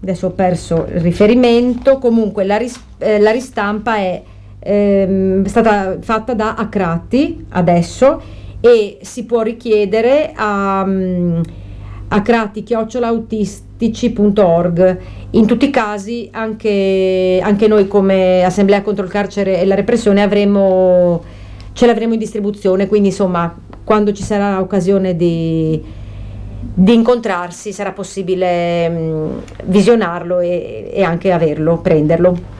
adesso ho perso il riferimento, comunque la, ris- eh, la ristampa è ehm, stata fatta da Acratti adesso e si può richiedere a, um, a crati-autistici.org. In tutti i casi anche, anche noi come Assemblea contro il carcere e la repressione avremo, ce l'avremo in distribuzione, quindi insomma quando ci sarà occasione di, di incontrarsi sarà possibile mh, visionarlo e, e anche averlo, prenderlo.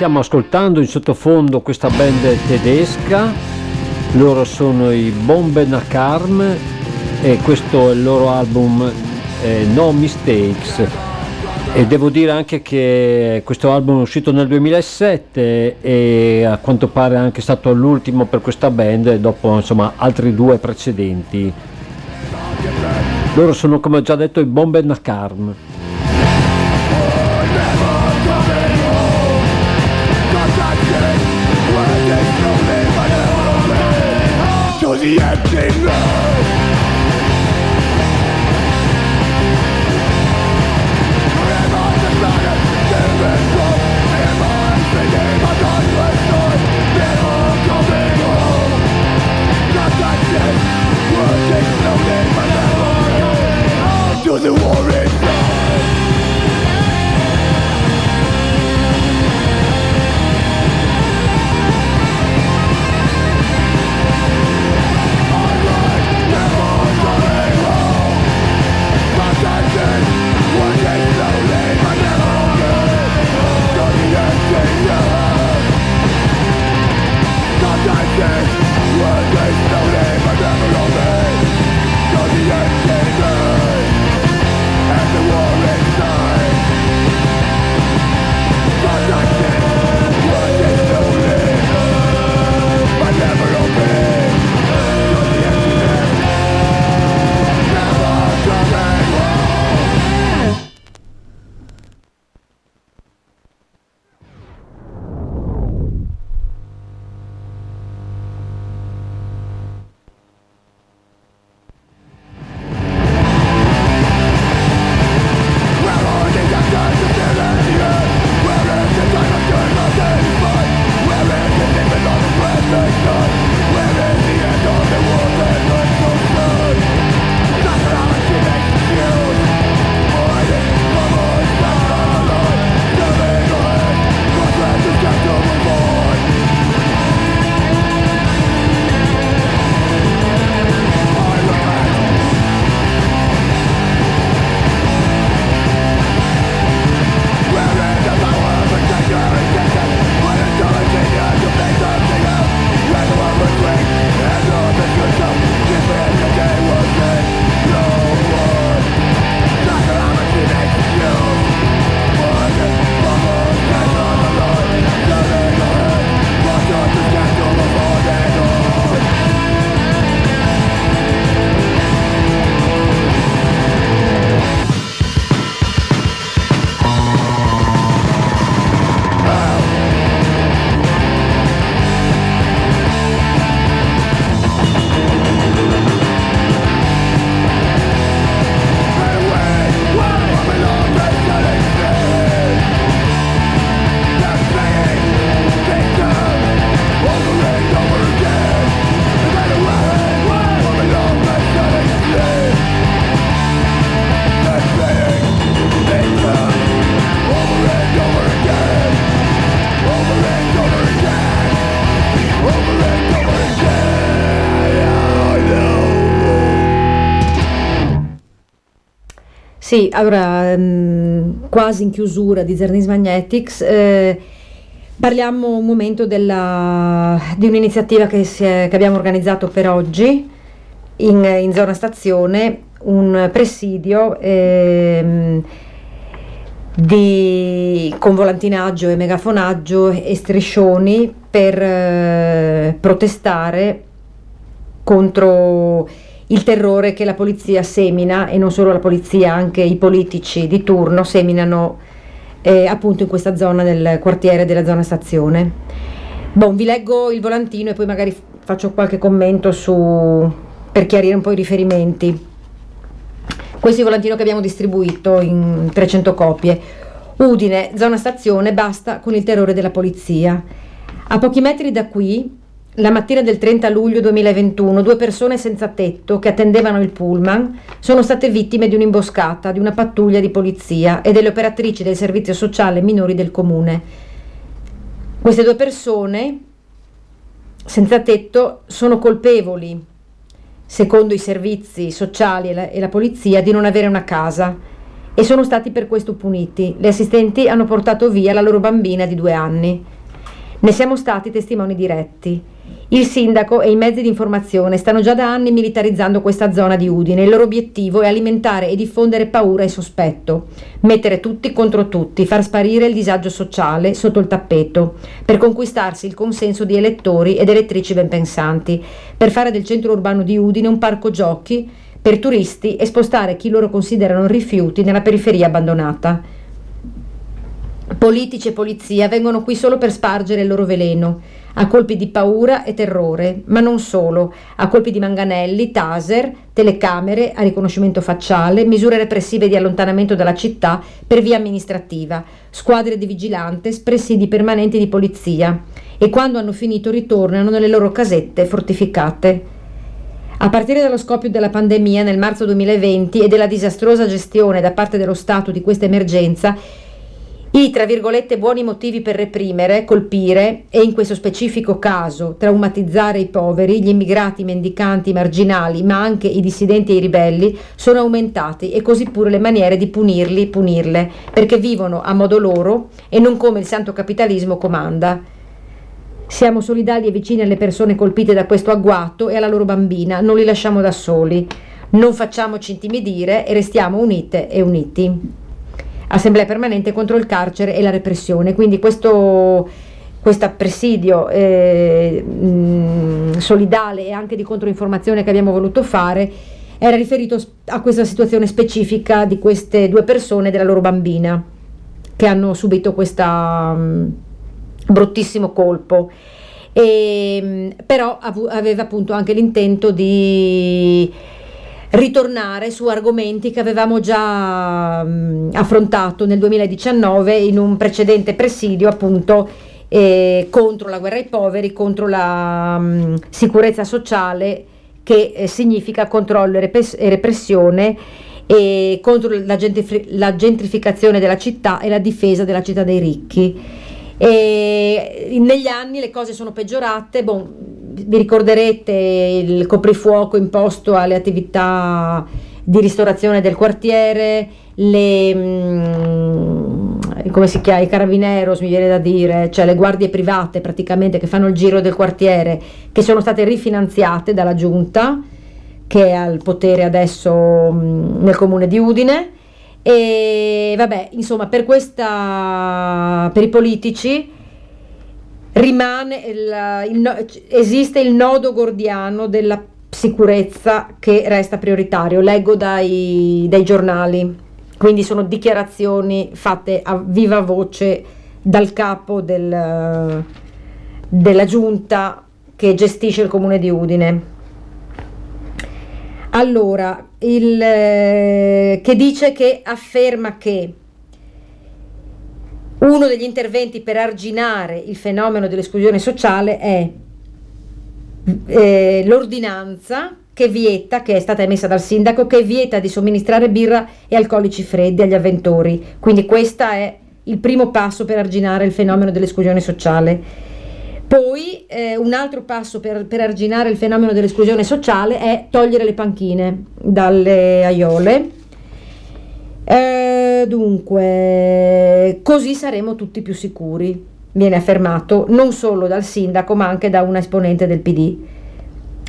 Stiamo ascoltando in sottofondo questa band tedesca, loro sono i Bombe Nakarm e questo è il loro album eh, No Mistakes e devo dire anche che questo album è uscito nel 2007 e a quanto pare è anche stato l'ultimo per questa band dopo insomma altri due precedenti. Loro sono come ho già detto i Bombe Nakarm. The empty room. Sì, allora, mh, quasi in chiusura di Zernis Magnetics, eh, parliamo un momento della, di un'iniziativa che, è, che, abbiamo organizzato per oggi in, in zona stazione, un presidio eh, di, con volantinaggio e megafonaggio e striscioni per eh, protestare contro il terrore che la polizia semina, e non solo la polizia, anche i politici di turno seminano eh, appunto in questa zona del quartiere della zona stazione. Bon, vi leggo il volantino e poi magari faccio qualche commento su, per chiarire un po' i riferimenti. Questo è il volantino che abbiamo distribuito in 300 copie. Udine, zona stazione, basta con il terrore della polizia. A pochi metri da qui la mattina del 30 luglio 2021 due persone senza tetto che attendevano il pullman sono state vittime di un'imboscata di una pattuglia di polizia e delle operatrici del servizio sociale minori del comune. Queste due persone senza tetto sono colpevoli, secondo i servizi sociali e la, e la polizia, di non avere una casa e sono stati per questo puniti. Le assistenti hanno portato via la loro bambina di due anni. Ne siamo stati testimoni diretti. Il sindaco e i mezzi di informazione stanno già da anni militarizzando questa zona di Udine. Il loro obiettivo è alimentare e diffondere paura e sospetto, mettere tutti contro tutti, far sparire il disagio sociale sotto il tappeto, per conquistarsi il consenso di elettori ed elettrici ben pensanti, per fare del centro urbano di Udine un parco giochi per turisti e spostare chi loro considerano rifiuti nella periferia abbandonata. Politici e polizia vengono qui solo per spargere il loro veleno a colpi di paura e terrore, ma non solo, a colpi di manganelli, taser, telecamere a riconoscimento facciale, misure repressive di allontanamento dalla città per via amministrativa, squadre di vigilante, presidi permanenti di polizia e quando hanno finito ritornano nelle loro casette fortificate. A partire dallo scoppio della pandemia nel marzo 2020 e della disastrosa gestione da parte dello Stato di questa emergenza, i, tra virgolette, buoni motivi per reprimere, colpire e in questo specifico caso traumatizzare i poveri, gli immigrati, i mendicanti, i marginali, ma anche i dissidenti e i ribelli, sono aumentati e così pure le maniere di punirli, punirle, perché vivono a modo loro e non come il santo capitalismo comanda. Siamo solidali e vicini alle persone colpite da questo agguato e alla loro bambina, non li lasciamo da soli. Non facciamoci intimidire e restiamo unite e uniti assemblea permanente contro il carcere e la repressione. Quindi questo questo presidio eh, solidale e anche di controinformazione che abbiamo voluto fare era riferito a questa situazione specifica di queste due persone e della loro bambina che hanno subito questo bruttissimo colpo. E, però aveva appunto anche l'intento di ritornare su argomenti che avevamo già mh, affrontato nel 2019 in un precedente presidio appunto eh, contro la guerra ai poveri, contro la mh, sicurezza sociale che eh, significa controllo e, repres- e repressione e contro la, la, gentrificazione della città e la difesa della città dei ricchi. E negli anni le cose sono peggiorate, bon, vi ricorderete il coprifuoco imposto alle attività di ristorazione del quartiere, le, mm, come si chiama, i carabineros mi viene da dire, cioè le guardie private praticamente che fanno il giro del quartiere, che sono state rifinanziate dalla giunta che è al potere adesso mm, nel comune di Udine. E vabbè insomma per questa per i politici rimane il, il, esiste il nodo gordiano della sicurezza che resta prioritario. Leggo dai, dai giornali, quindi sono dichiarazioni fatte a viva voce dal capo del, della giunta che gestisce il comune di Udine. Allora, il, che dice che afferma che uno degli interventi per arginare il fenomeno dell'esclusione sociale è eh, l'ordinanza che vieta, che è stata emessa dal sindaco, che vieta di somministrare birra e alcolici freddi agli avventori. Quindi questo è il primo passo per arginare il fenomeno dell'esclusione sociale. Poi eh, un altro passo per, per, arginare il fenomeno dell'esclusione sociale è togliere le panchine dalle aiole eh, dunque, così saremo tutti più sicuri, viene affermato non solo dal sindaco ma anche da una esponente del PD,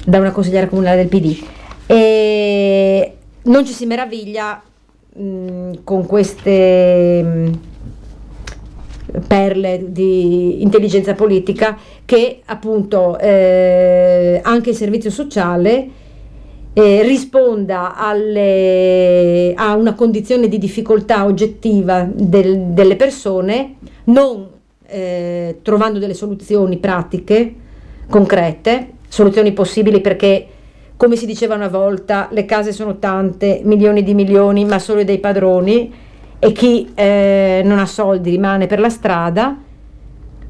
da una consigliera comunale del PD. E non ci si meraviglia mh, con queste mh, perle di intelligenza politica che appunto eh, anche il servizio sociale eh, risponda alle, a una condizione di difficoltà oggettiva del, delle persone, non eh, trovando delle soluzioni pratiche, concrete, soluzioni possibili perché, come si diceva una volta, le case sono tante, milioni di milioni, ma solo dei padroni e chi eh, non ha soldi rimane per la strada.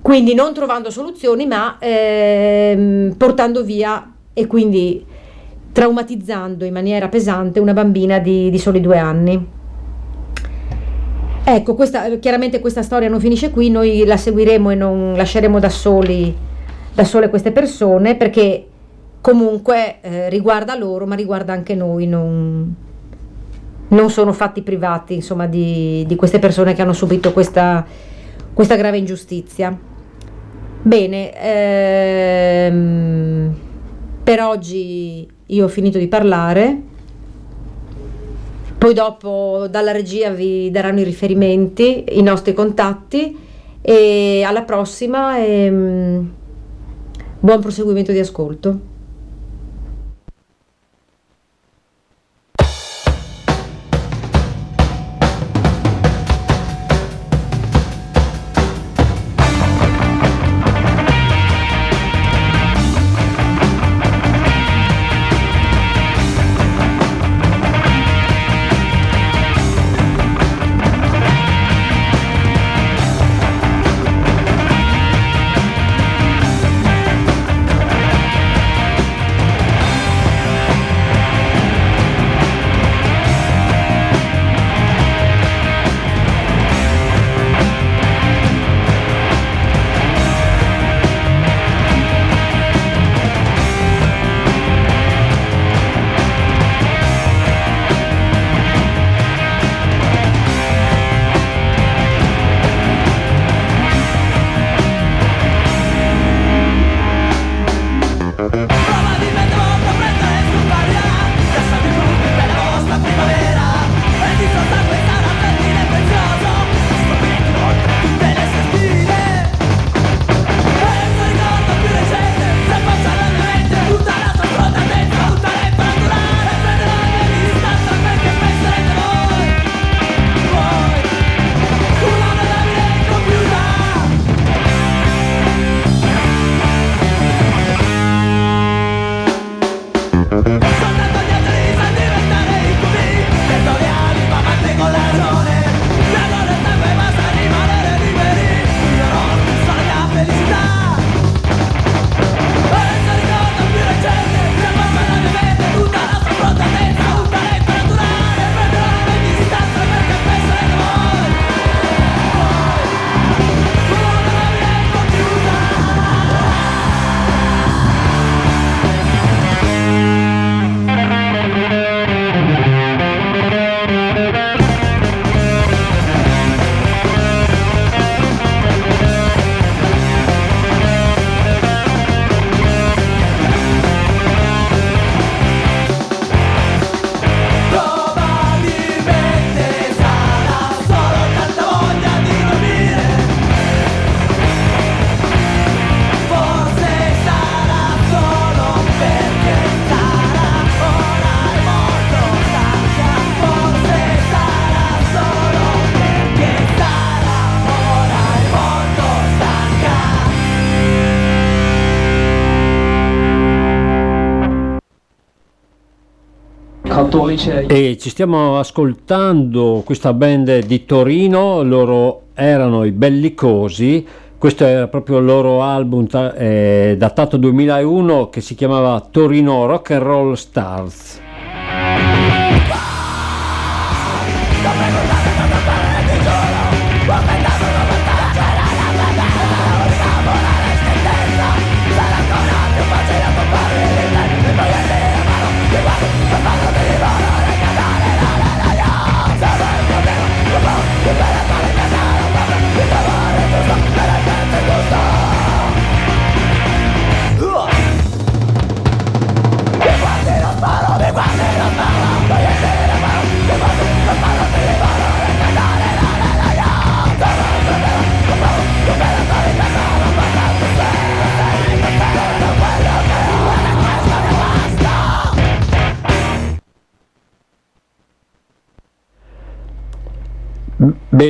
Quindi non trovando soluzioni, ma ehm, portando via e quindi traumatizzando in maniera pesante una bambina di, di soli due anni. Ecco, questa, chiaramente questa storia non finisce qui, noi la seguiremo e non lasceremo da, soli, da sole queste persone perché comunque eh, riguarda loro ma riguarda anche noi, non, non sono fatti privati insomma, di, di, queste persone che hanno subito questa, questa grave ingiustizia. Bene, ehm, per oggi io ho finito di parlare, poi dopo dalla regia vi daranno i riferimenti, i nostri contatti e alla prossima e ehm, buon proseguimento di ascolto. E ci stiamo ascoltando questa band di Torino, loro erano i Bellicosi, questo era proprio il loro album eh, datato 2001 che si chiamava Torino Rock and Roll Stars.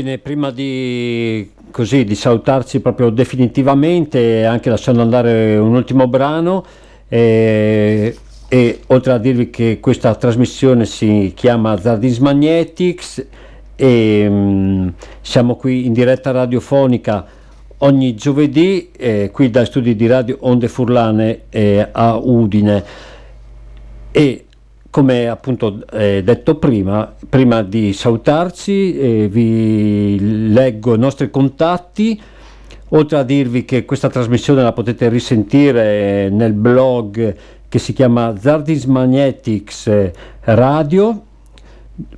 Bene, prima di, così, di salutarci proprio definitivamente, anche lasciando andare un ultimo brano, eh, e oltre a dirvi che questa trasmissione si chiama Zardis Magnetics e mh, mm, siamo qui in diretta radiofonica ogni giovedì eh, qui dai studi di radio Onde Furlane eh, a Udine. E come appunto eh, detto prima, prima di salutarci eh, vi leggo i nostri contatti, oltre a dirvi che questa trasmissione la potete risentire nel blog che si chiama Zardis Magnetics Radio,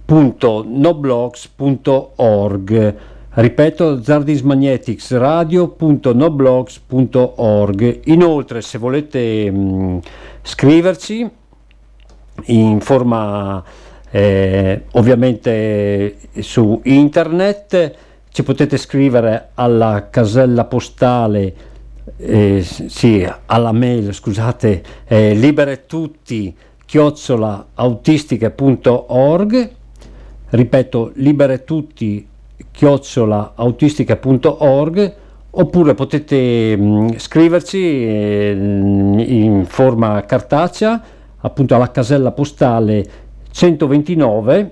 www.noblogs.org ripeto zardismagneticsradio.noblogs.org inoltre se volete mh, scriverci in forma eh, ovviamente su internet. Ci potete scrivere alla casella postale eh, sì, alla mail scusate eh, libere tutti chiocciola autistiche.org ripeto libere tutti chiocciola autistiche.org oppure potete mh, mm, scriverci eh, in forma cartacea appunto alla casella postale 129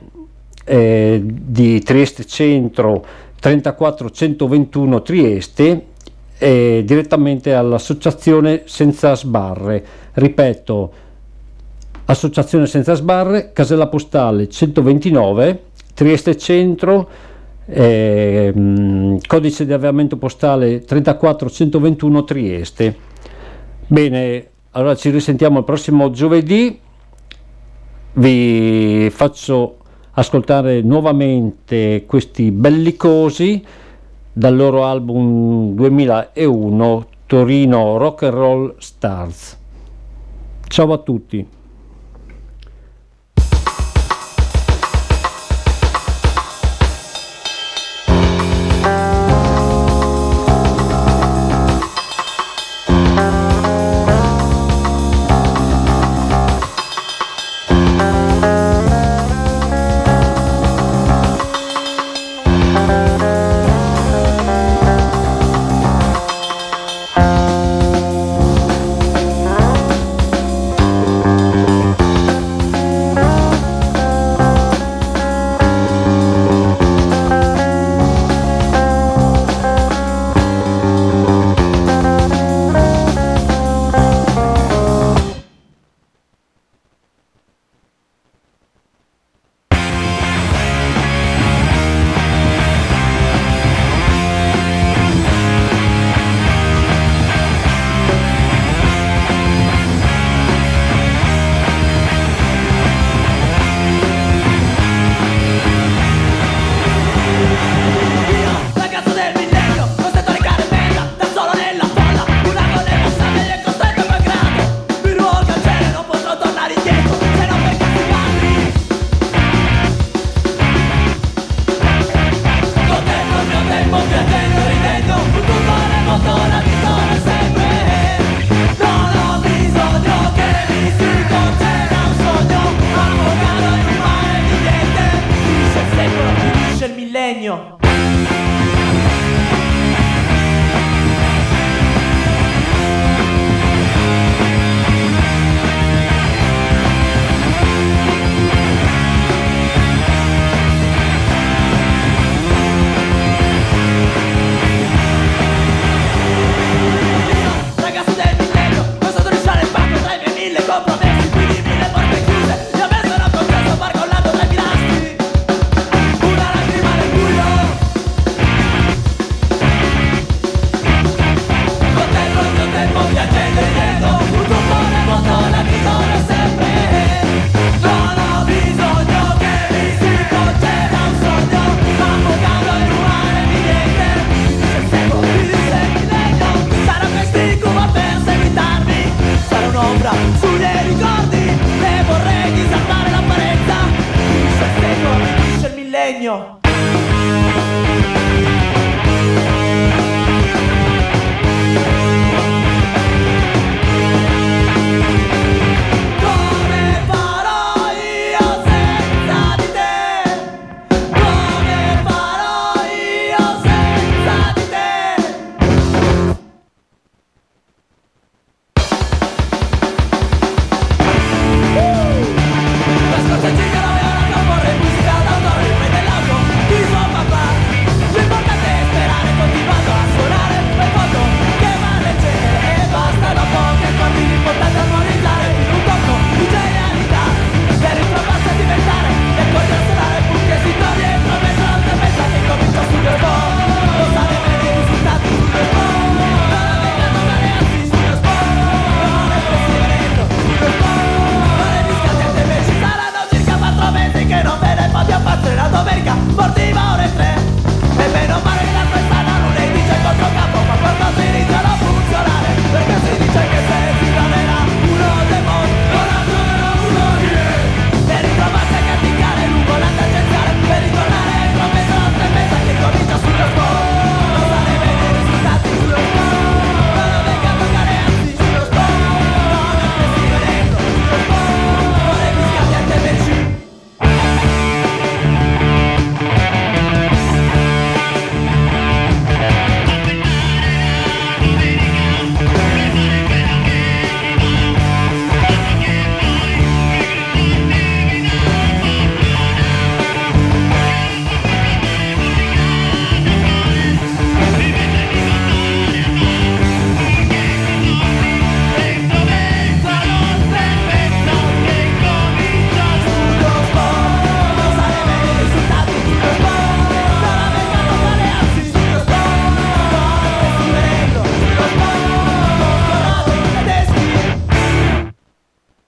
eh, di Trieste Centro 34 121 Trieste eh, direttamente all'associazione senza sbarre. Ripeto associazione senza sbarre casella postale 129 Trieste Centro eh, codice di avviamento postale 34 121 Trieste. Bene allora ci risentiamo il prossimo giovedì, vi faccio ascoltare nuovamente questi bellicosi dal loro album 2001 Torino Rock and Roll Stars. Ciao a tutti.